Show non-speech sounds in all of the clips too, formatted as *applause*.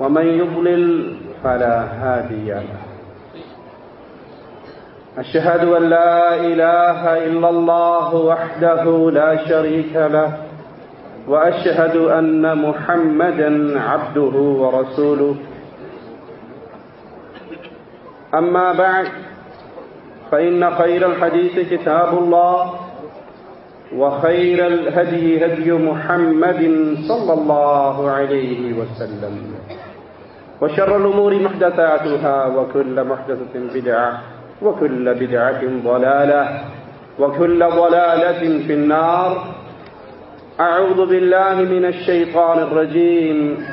ومن يضلل فلا هادي له. أشهد أن لا إله إلا الله وحده لا شريك له، وأشهد أن محمدا عبده ورسوله. أما بعد، فإن خير الحديث كتاب الله وخير الهدي هدي محمد صلى الله عليه وسلم. وشر الأمور محدثاتها، وكل محدثة بدعة، وكل بدعة ضلالة، وكل ضلالة في النار. أعوذ بالله من الشيطان الرجيم.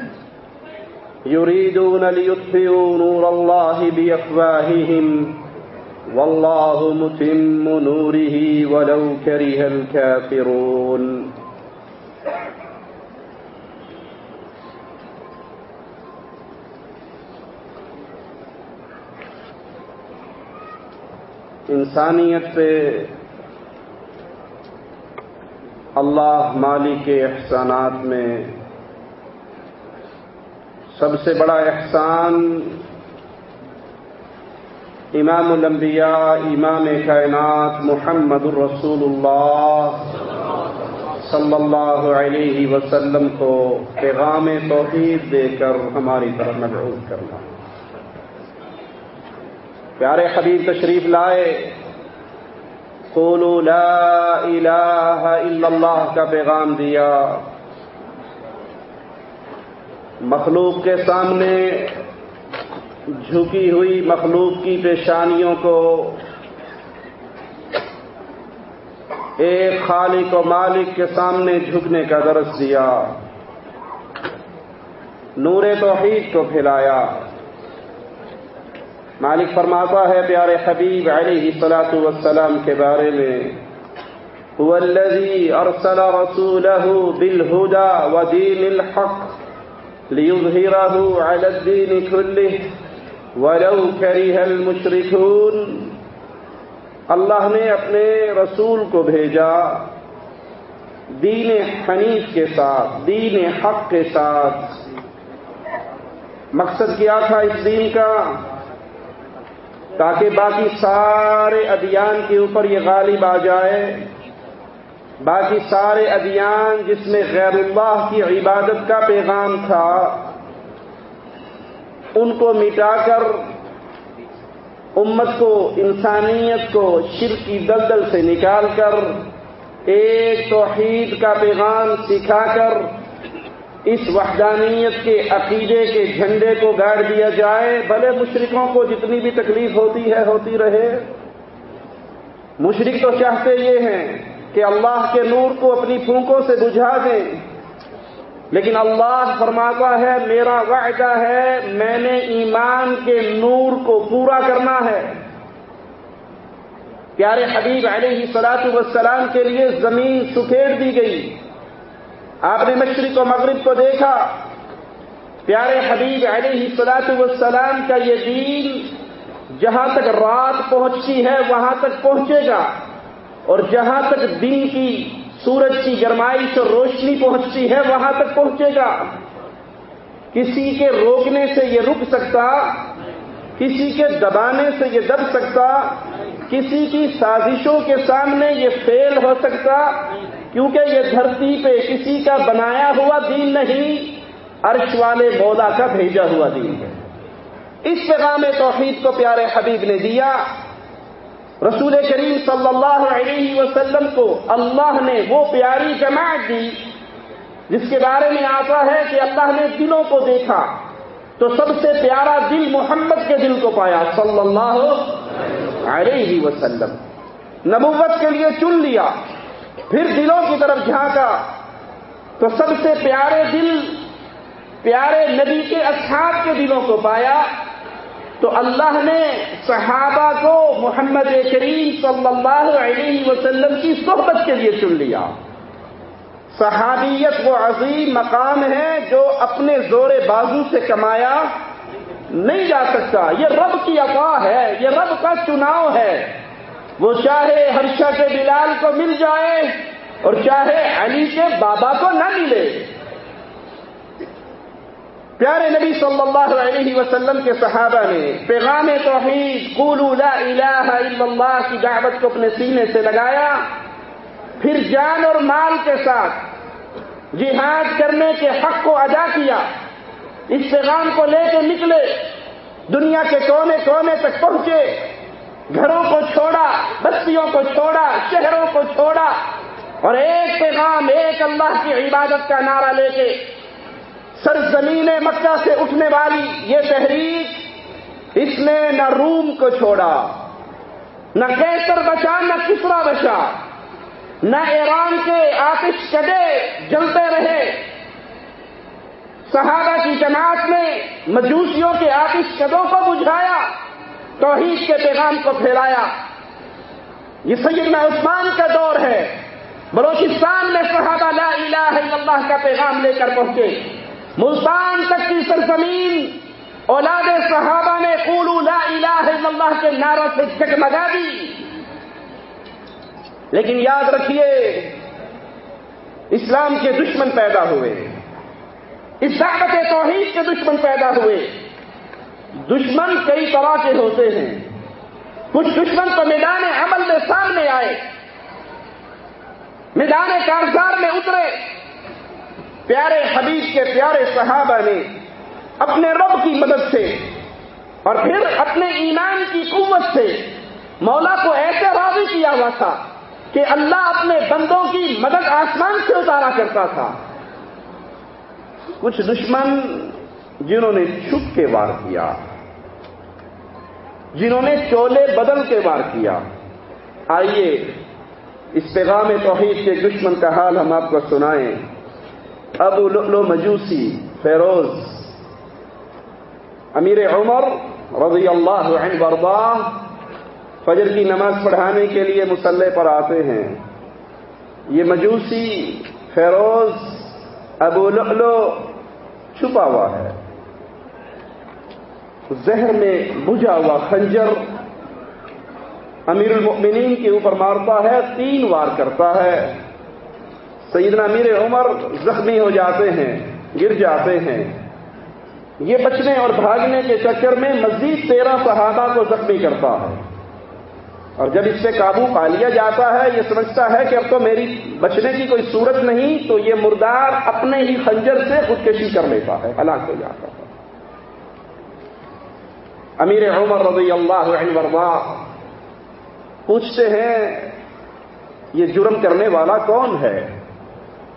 يريدون ليطفئوا نور الله بأفواههم والله متم نوره ولو كره الكافرون. انسانیت پہ اللہ مالی کے احسانات میں سب سے بڑا احسان امام الانبیاء، امام کائنات محمد الرسول اللہ صلی اللہ علیہ وسلم کو پیغام توحید دے کر ہماری طرف مبعوث کرنا۔ پیارے حبیب تشریف لائے، قولوا لا الہ الا اللہ کا پیغام دیا۔ مخلوق کے سامنے جھکی ہوئی مخلوق کی پیشانیوں کو ایک خالق و مالک کے سامنے جھکنے کا درس دیا۔ نور توحید کو پھیلایا۔ مالک فرماتا ہے، پیارے حبیب علیہ الصلاۃ والسلام کے بارے میں، هو الذي ارسل رسوله بالهدى ودين الحق ليظهره على الدين كله ولو كره المشركون، اللہ نے اپنے رسول کو بھیجا دین حنیف کے ساتھ، دین حق کے ساتھ۔ مقصد کیا تھا اس دین کا؟ تاکہ باقی سارے ادیان کے اوپر یہ غالب آ جائے۔ باقی سارے ادیان جس میں غیر اللہ کی عبادت کا پیغام تھا۔ ان کو مٹا کر امت کو، انسانیت کو شرک کی دلدل سے نکال کر ایک توحید کا پیغام سکھا کر اس وحدانیت کے عقیدے کے جھنڈے کو گاڑ دیا جائے، بھلے مشرقوں کو جتنی بھی تکلیف ہوتی ہے، ہوتی رہے۔ مشرق تو چاہتے یہ ہیں کہ اللہ کے نور کو اپنی پھونکوں سے بجھا دیں۔ لیکن اللہ فرماتا ہے، میرا وعدہ ہے، میں نے ایمان کے نور کو پورا کرنا ہے۔ پیارے حبیب علیہ سلاط والسلام کے لیے زمین سکھیڑ دی گئی۔ آپ نے مشرق و مغرب کو دیکھا۔ پیارے حبیب علیہ سلاط والسلام کا یہ دین جہاں تک رات پہنچتی ہے، وہاں تک پہنچے گا۔ اور جہاں تک دن کی سورج کی گرمائش اور روشنی پہنچتی ہے، وہاں تک پہنچے گا۔ کسی کے روکنے سے یہ رک سکتا، کسی کے دبانے سے یہ دب سکتا، کسی کی سازشوں کے سامنے یہ فیل ہو سکتا، کیونکہ یہ دھرتی پہ کسی کا بنایا ہوا دین نہیں، عرش والے مولا کا بھیجا ہوا دین ہے۔ اس پیغام توحید کو پیارے حبیب نے دیا۔ رسول کریم صلی اللہ علیہ وسلم کو اللہ نے وہ پیاری جماعت دی جس کے بارے میں آتا ہے کہ اللہ نے دلوں کو دیکھا تو سب سے پیارا دل محمد کے دل کو پایا، صلی اللہ علیہ وسلم۔ نبوت کے لیے چن لیا، پھر دلوں کی طرف جھانکا۔ تو سب سے پیارے دل، پیارے نبی کے اصحاب کے دلوں کو پایا۔ تو اللہ نے صحابہ کو محمد کریم صلی اللہ علیہ وسلم کی صحبت کے لیے چن لیا۔ صحابیت وہ عظیم مقام ہے جو اپنے زور بازو سے کمایا نہیں جا سکتا۔ یہ رب کی عطا ہے، یہ رب کا چناؤ ہے۔ وہ چاہے ہرشا کے بلال کو مل جائے اور چاہے علی کے بابا کو نہ ملے۔ پیارے نبی صلی اللہ علیہ وسلم کے صحابہ نے پیغام توحید، قولوا لا الہ الا اللہ کی دعوت کو اپنے سینے سے لگایا، پھر جان اور مال کے ساتھ جہاد کرنے کے حق کو ادا کیا، اس پیغام کو لے کے نکلے، دنیا کے کونے کونے تک پہنچے، گھروں کو چھوڑا، بستیوں کو چھوڑا، شہروں کو چھوڑا، اور ایک پیغام، ایک اللہ کی عبادت کا نعرہ لے کے سرزمین مکہ سے اٹھنے والی یہ تحریک، اس نے نہ روم کو چھوڑا، نہ کیسر بچا، نہ کسرا بچا، نہ ایران کے آتش کدے جلتے رہے۔ صحابہ کی جماعت نے مجوسیوں کے آتش قدوں کو بجھایا، توحید کے پیغام کو پھیلایا۔ یہ سیدنا عثمان کا دور ہے۔ بلوچستان میں صحابہ لا الہ الا اللہ کا پیغام لے کر پہنچے۔ ملتان تک کی سرزمین، اولاد صحابہ نے قولو لا الہ الا اللہ کے نعروں سے جگمگا دی۔ لیکن یاد رکھیے، اسلام کے دشمن پیدا ہوئے۔ اس دعوت توحید کے دشمن پیدا ہوئے۔ دشمن کئی طرح کے ہوتے ہیں۔ کچھ دشمن تو میدان عمل میں سامنے آئے۔ میدان کارزار میں اترے۔ پیارے حبیب کے پیارے صحابہ نے اپنے رب کی مدد سے اور پھر اپنے ایمان کی قوت سے مولا کو ایسے راضی کیا ہوا تھا کہ اللہ اپنے بندوں کی مدد آسمان سے اتارا کرتا تھا۔ کچھ دشمن جنہوں نے چھپ کے وار کیا، جنہوں نے چولے بدل کے وار کیا۔ آئیے، اس پیغام توحید کے دشمن کا حال ہم آپ کو سنائیں۔ ابو لؤلؤ مجوسی فیروز امیر عمر رضی اللہ عنہ بردا فجر کی نماز پڑھانے کے لیے مسلح پر آتے ہیں یہ مجوسی فیروز ابو لؤلؤ چھپا ہوا ہے زہر میں بجھا ہوا خنجر امیر المؤمنین کے اوپر مارتا ہے تین وار کرتا ہے سیدنا امیر عمر زخمی ہو جاتے ہیں، گر جاتے ہیں۔ یہ بچنے اور بھاگنے کے چکر میں مزید تیرہ صحابہ کو زخمی کرتا ہے۔ اور جب اس پہ قابو پا لیا جاتا ہے، یہ سمجھتا ہے کہ اب تو میری بچنے کی کوئی صورت نہیں، تو یہ مردار اپنے ہی خنجر سے خودکشی کر لیتا ہے، ہلاک ہو جاتا ہے۔ امیر عمر رضی اللہ عنہ ورما پوچھتے ہیں، یہ جرم کرنے والا کون ہے؟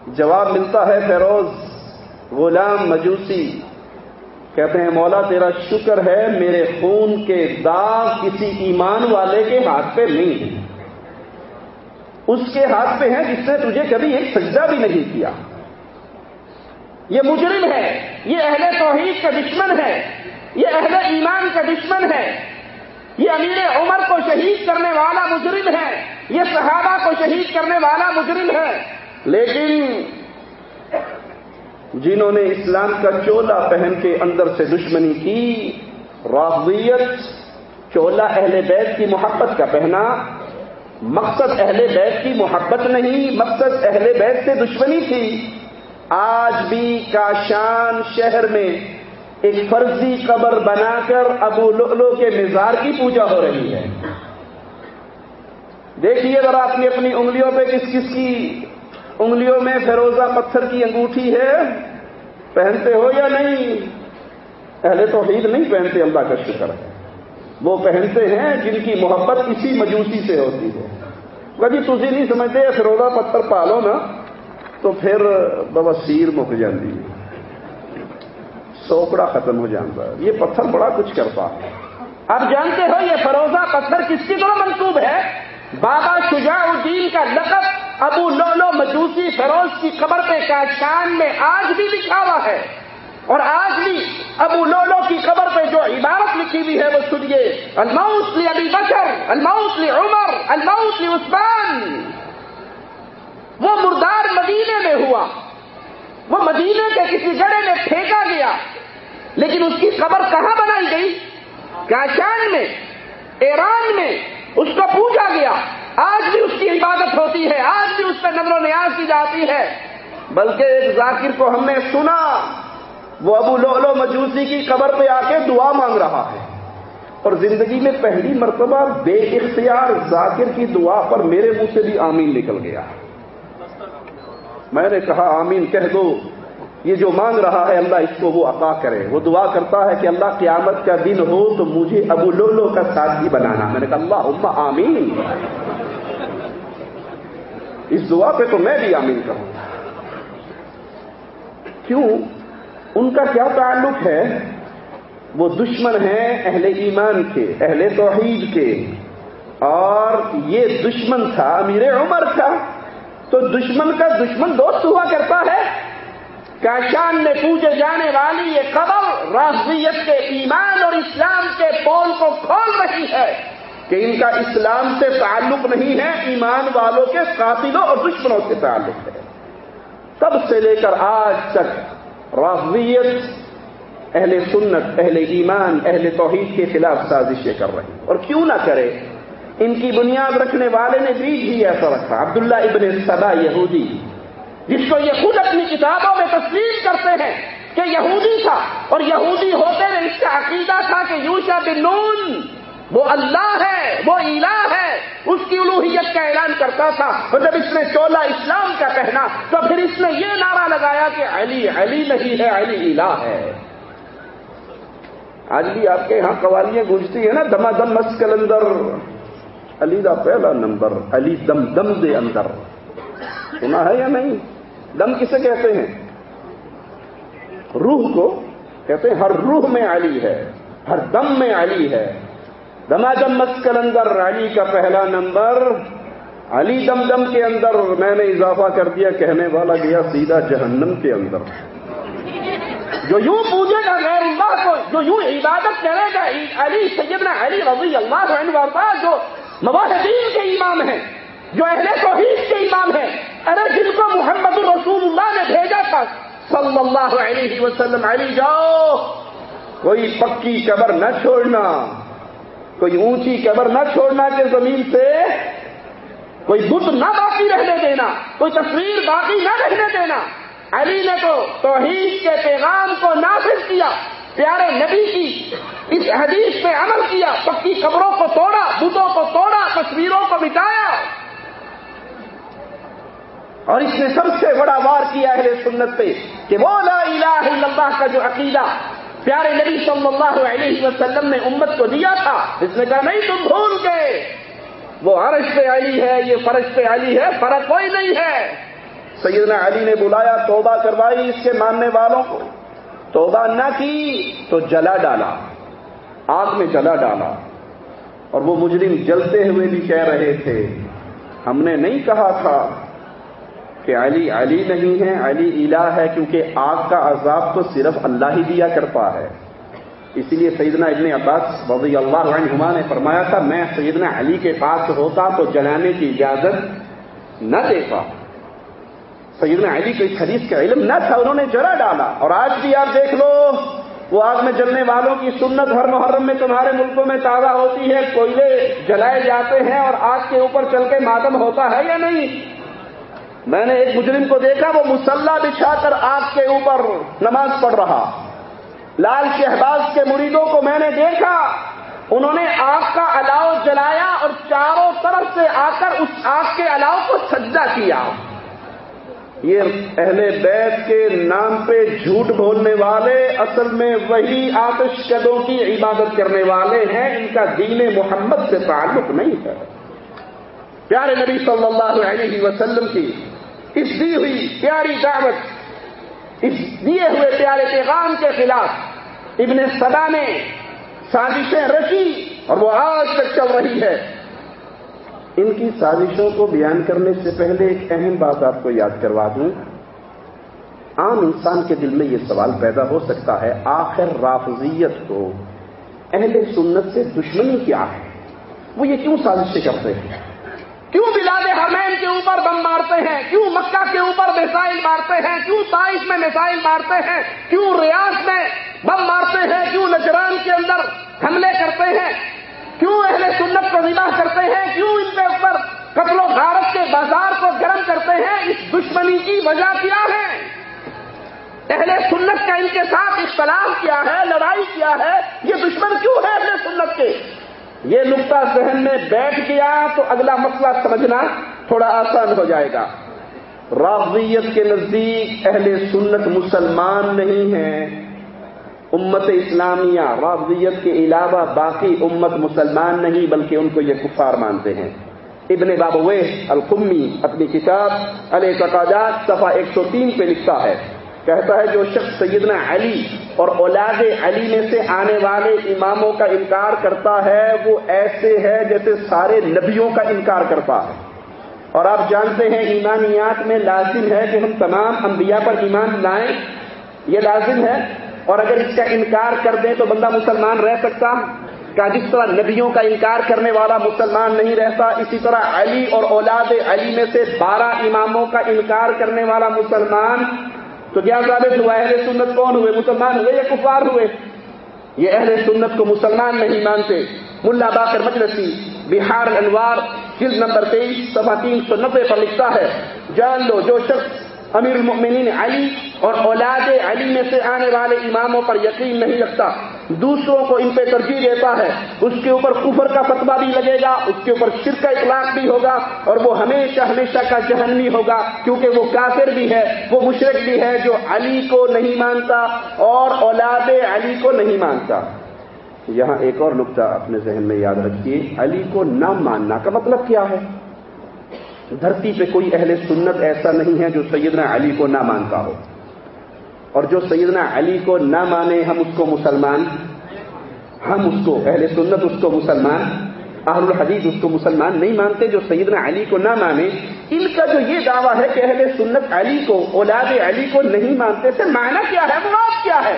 جواب ملتا ہے فیروز غلام مجوسی۔ کہتے ہیں، مولا تیرا شکر ہے میرے خون کے داغ کسی ایمان والے کے ہاتھ پہ نہیں ہے۔ اس کے ہاتھ پہ ہیں جس نے تجھے کبھی ایک سجدہ بھی نہیں کیا۔ یہ مجرم ہے، یہ اہل توحید کا دشمن ہے، یہ اہل ایمان کا دشمن ہے۔ یہ امیر عمر کو شہید کرنے والا مجرم ہے، یہ صحابہ کو شہید کرنے والا مجرم ہے۔ لیکن جنہوں نے اسلام کا چولا پہن کے اندر سے دشمنی کی رافضیت چولا اہل بیت کی محبت کا پہنا، مقصد اہل بیت کی محبت نہیں، مقصد اہل بیت سے دشمنی تھی۔ آج بھی کاشان شہر میں ایک فرضی قبر بنا کر ابو لؤلؤ کے مزار کی پوجا ہو رہی ہے۔ دیکھیے اگر اپنی اپنی انگلیوں پہ کس کس کی انگلیوں میں فیروزہ پتھر کی انگوٹھی ہے، پہنتے ہو یا نہیں؟ اہل توحید نہیں پہنتے، اللہ کا شکر ہے۔ وہ پہنتے ہیں جن کی محبت کسی مجوسی سے ہوتی ہے۔ کبھی جی تھی نہیں سمجھتے فیروزہ پتھر پالو نا، تو پھر بابا سیر مک جاتی ہے۔ سوکڑا ختم ہو جاتا ہے۔ یہ پتھر بڑا کچھ کرتا ہے۔ آپ جانتے ہو یہ فروزہ پتھر کس کی طرح منسوب ہے؟ بابا شجاع الدین کا لقب ابو لولو مجوسی فیروز کی قبر پہ کاشان میں آج بھی لکھا ہوا ہے۔ اور آج بھی ابو لولو کی قبر پہ جو عبارت لکھی ہوئی ہے وہ سنیے۔ الموت لی ابی بکر، الموت لی عمر، الموت لی عثمان۔ وہ مردار مدینے میں ہوا۔ وہ مدینے کے کسی گڑے میں پھینکا گیا۔ لیکن اس کی قبر کہاں بنائی گئی؟ کاشان میں، ایران میں۔ اس کو پوچھا گیا۔ آج بھی اس کی عبادت ہوتی ہے، آج بھی اس پہ نظر و نیاز کی جاتی ہے۔ بلکہ ایک ذاکر کو ہم نے سنا، وہ ابو لولو مجوسی کی قبر پہ آ کے دعا مانگ رہا ہے۔ اور زندگی میں پہلی مرتبہ بے اختیار ذاکر کی دعا پر میرے منہ سے بھی آمین نکل گیا۔ میں نے کہا، آمین کہہ دو۔ یہ جو مانگ رہا ہے اللہ، اس کو وہ عطا کرے۔ وہ دعا کرتا ہے کہ اللہ قیامت کا دن ہو تو مجھے ابو لولو کا ساتھی بنانا۔ میں نے کہا اللہ آمین. اس دعا پہ تو میں بھی آمین کروں۔ کیوں؟ ان کا کیا تعلق ہے؟ وہ دشمن ہیں اہل ایمان کے، اہل توحید کے۔ اور یہ دشمن تھا امیر عمر کا۔ تو دشمن کا دشمن دوست ہوا کرتا ہے۔ کاشان میں پوجے جانے والی یہ قبر راسدیت کے ایمان اور اسلام کے پول کو کھول رہی ہے کہ ان کا اسلام سے تعلق نہیں ہے، ایمان والوں کے قاتلوں اور دشمنوں سے تعلق ہے۔ تب سے لے کر آج تک رافضیت اہل سنت، اہل ایمان، اہل توحید کے خلاف سازشیں کر رہی اور کیوں نہ کرے؟ ان کی بنیاد رکھنے والے نے بھی ایسا رکھا۔ عبداللہ ابن سدا یہودی جس کو یہ خود اپنی کتابوں میں تسلیم کرتے ہیں کہ یہودی تھا اور یہودی ہوتے ہوئے اس کا عقیدہ تھا کہ یوشا بن نون وہ اللہ ہے، وہ الہ ہے۔ اس کی الوحیت کا اعلان کرتا تھا۔ اور جب اس نے چولا اسلام کا پہنا تو پھر اس نے یہ نعرہ لگایا کہ علی علی نہیں ہے، علی الہ ہے۔ آج بھی آپ کے یہاں قوالیاں گونجتی ہیں نا دما دم مسکل اندر علی دا پہلا نمبر، علی دم دم دے اندر۔ سنا ہے یا نہیں؟ دم کسے کہتے ہیں؟ روح کو کہتے ہیں، ہر روح میں علی ہے، ہر دم میں علی ہے۔ دما دم مسکل اندر علی کا پہلا نمبر۔ علی دم دم کے اندر میں نے اضافہ کر دیا، کہنے والا گیا سیدھا جہنم کے اندر۔ جو یوں پوجے گا، غیر اللہ کو، جو یوں عبادت کرے گا، علی سیدنا علی رضی اللہ عنہ جو مواحدین کے امام ہیں۔ جو اہل توحید کے امام ہیں ارے جن کو محمد رسول اللہ نے بھیجا تھا، صلی اللہ علیہ وسلم، علی جاؤ، کوئی پکی قبر نہ چھوڑنا، کوئی اونچی قبر نہ چھوڑنا کہ زمین سے، کوئی بت نہ باقی رہنے دینا، کوئی تصویر باقی نہ رہنے دینا۔ علی نے تو توحید کے پیغام کو نافذ کیا، پیارے نبی کی، اس حدیث پہ عمل کیا، پکی قبروں کو توڑا، بتوں کو توڑا، تصویروں کو مٹایا۔ اور اس نے سب سے بڑا وار کیا ہے سنت پہ کہ وہ لا الہ الا اللہ کا جو عقیدہ پیارے نبی صلی اللہ علیہ وسلم نے امت کو دیا تھا، اس نے کہا نہیں، تم بھول گئے۔ وہ عرش پہ علی ہے، یہ فرش پہ علی ہے، فرق کوئی نہیں ہے۔ سیدنا علی نے بلایا، توبہ کروائی اس کے ماننے والوں کو۔ توبہ نہ کی تو جلا ڈالا، آگ میں جلا ڈالا۔ اور وہ مجرم جلتے ہوئے بھی کہہ رہے تھے، ہم نے نہیں کہا تھا کہ علی علی نہیں ہے، علی الہ ہے کیونکہ آگ کا عذاب تو صرف اللہ ہی دیا کرتا ہے۔ اسی لیے سیدنا ابن عباس رضی اللہ عنہما نے فرمایا تھا، میں سیدنا علی کے پاس ہوتا تو جلانے کی اجازت نہ دیتا۔ سیدنا علی کو اس حدیث کا علم نہ تھا، انہوں نے جلا ڈالا۔ اور آج بھی آپ دیکھ لو، وہ آگ میں جلنے والوں کی سنت ہر محرم میں تمہارے ملکوں میں تازہ ہوتی ہے، کوئلے جلائے جاتے ہیں اور آگ کے اوپر چل کے ماتم ہوتا ہے یا نہیں؟ میں نے ایک مجرم کو دیکھا، وہ مسلح بچھا کر آگ کے اوپر نماز پڑھ رہا۔ لال شہباز کے مریدوں کو میں نے دیکھا۔ انہوں نے آگ کا الاؤ جلایا اور چاروں طرف سے آ کر اس آگ کے الاؤ کو سجدہ کیا۔ یہ اہل بیت کے نام پہ جھوٹ بولنے والے، اصل میں وہی آتش قدوں کی عبادت کرنے والے ہیں۔ ان کا دین محمد سے تعلق نہیں ہے۔ پیارے نبی صلی اللہ علیہ وسلم کی اس دی ہوئی پیاری دعوت، اس دیے ہوئے پیارے پیغام کے خلاف ابن صدا نے سازشیں رچی اور وہ آج تک چل رہی ہے۔ ان کی سازشوں کو بیان کرنے سے پہلے ایک اہم بات آپ کو یاد کروا دوں۔ عام انسان کے دل میں یہ سوال پیدا ہو سکتا ہے، آخر رافضیت کو اہل سنت سے دشمنی کیا ہے؟ وہ یہ کیوں سازشیں کرتے ہیں؟ کیوں بلاد حرمین کے اوپر بم مارتے ہیں؟ کیوں مکہ کے اوپر میسائل مارتے ہیں؟ کیوں تائش میں میسائل مارتے ہیں؟ کیوں ریاض میں بم مارتے ہیں؟ کیوں نجران کے اندر حملے کرتے ہیں؟ کیوں اہل سنت کو ذبح کرتے ہیں؟ کیوں ان کے اوپر قتل و غارت کے بازار کو گرم کرتے ہیں؟ اس دشمنی کی وجہ کیا ہے؟ اہل سنت کا ان کے ساتھ اختلاف کیا ہے؟ لڑائی کیا ہے؟ یہ دشمن کیوں ہے اہل سنت کے؟ یہ نقطہ ذہن میں بیٹھ گیا تو اگلا مسئلہ سمجھنا تھوڑا آسان ہو جائے گا۔ رافضیت کے نزدیک اہل سنت مسلمان نہیں ہیں۔ امت اسلامیہ رافضیت کے علاوہ باقی امت مسلمان نہیں بلکہ ان کو یہ کفار مانتے ہیں۔ ابن بابوے القمی اپنی کتاب علیہ صفحہ ایک سو تین پہ لکھتا ہے۔ کہتا ہے جو شخص سیدنا علی اور اولاد علی میں سے آنے والے اماموں کا انکار کرتا ہے، وہ ایسے ہے جیسے سارے نبیوں کا انکار کرتا ہے۔ اور آپ جانتے ہیں، ایمانیات میں لازم ہے کہ ہم تمام انبیاء پر ایمان لائیں۔ یہ لازم ہے۔ اور اگر اس کا انکار کر دیں تو بندہ مسلمان رہ سکتا۔ کا جس طرح نبیوں کا انکار کرنے والا مسلمان نہیں رہتا، اسی طرح علی اور اولاد علی میں سے بارہ اماموں کا انکار کرنے والا مسلمان تو کیا ثابت ہوا؟ اہل سنت کون ہوئے؟ مسلمان ہوئے یا کفار ہوئے؟ یہ اہل سنت کو مسلمان نہیں مانتے۔ ملا باقر مجلسی، بہار انوار، جلد نمبر تیئیس سفا تین سو نبے پر لکھتا ہے، جان لو جو شخص امیر المؤمنین علی اور اولاد علی میں سے آنے والے اماموں پر یقین نہیں رکھتا۔ دوسروں کو ان پہ ترجیح دیتا ہے۔ اس کے اوپر کفر کا فتوا بھی لگے گا، اس کے اوپر شرک کا اطلاق بھی ہوگا اور وہ ہمیشہ ہمیشہ کا جہنمی ہوگا، کیونکہ وہ کافر بھی ہے، وہ مشرق بھی ہے جو علی کو نہیں مانتا اور اولاد علی کو نہیں مانتا۔ یہاں ایک اور نقطہ اپنے ذہن میں یاد رکھیے۔ علی کو نہ ماننا کا مطلب کیا ہے؟ دھرتی پہ کوئی اہل سنت ایسا نہیں ہے جو سیدنا علی کو نہ مانتا ہو۔ اور جو سیدنا علی کو نہ مانے ہم اس کو مسلمان، ہم اس کو اہل سنت اس کو مسلمان، اہل الحدیث اس کو مسلمان نہیں مانتے، جو سیدنا علی کو نہ مانے، ان کا جو یہ دعویٰ ہے کہ اہل سنت علی کو، اولاد علی کو نہیں مانتے سے معنی کیا ہے؟ مراد کیا ہے؟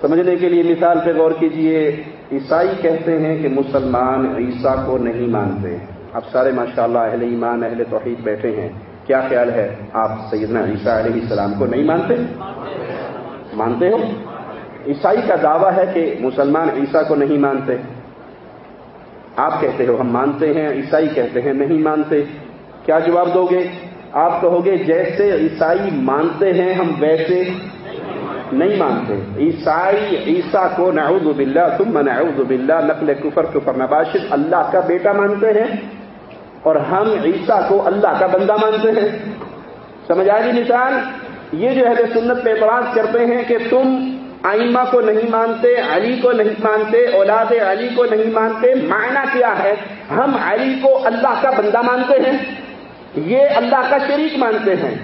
سمجھنے کے لیے مثال پہ غور کیجیے، عیسائی کہتے ہیں کہ مسلمان عیسیٰ کو نہیں مانتے۔ اب سارے ماشاء اللہ اہل ایمان، اہل توحید بیٹھے ہیں۔ کیا خیال ہے آپ سیدنا عیسیٰ علیہ السلام کو نہیں مانتے؟ مانتے ہو؟ عیسائی کا دعویٰ ہے کہ مسلمان عیسیٰ کو نہیں مانتے۔ آپ کہتے ہو ہم مانتے ہیں، عیسائی کہتے ہیں نہیں مانتے۔ کیا جواب دو گے؟ آپ کہو گے جیسے عیسائی مانتے ہیں، ہم ویسے نہیں مانتے۔ عیسائی، عیسیٰ کو نعوذ باللہ، ثم نعوذ باللہ، نقل کفر کفر نباشد، اللہ کا بیٹا مانتے ہیں۔ اور ہم عیسیٰ کو اللہ کا بندہ مانتے ہیں۔ سمجھ آئے گی مثال یہ جو اہل سنت پہ اعتراض کرتے ہیں کہ تم آئمہ کو نہیں مانتے، علی کو نہیں مانتے، اولاد علی کو نہیں مانتے، معنی کیا ہے؟ ہم علی کو اللہ کا بندہ مانتے ہیں۔ یہ اللہ کا شریک مانتے ہیں۔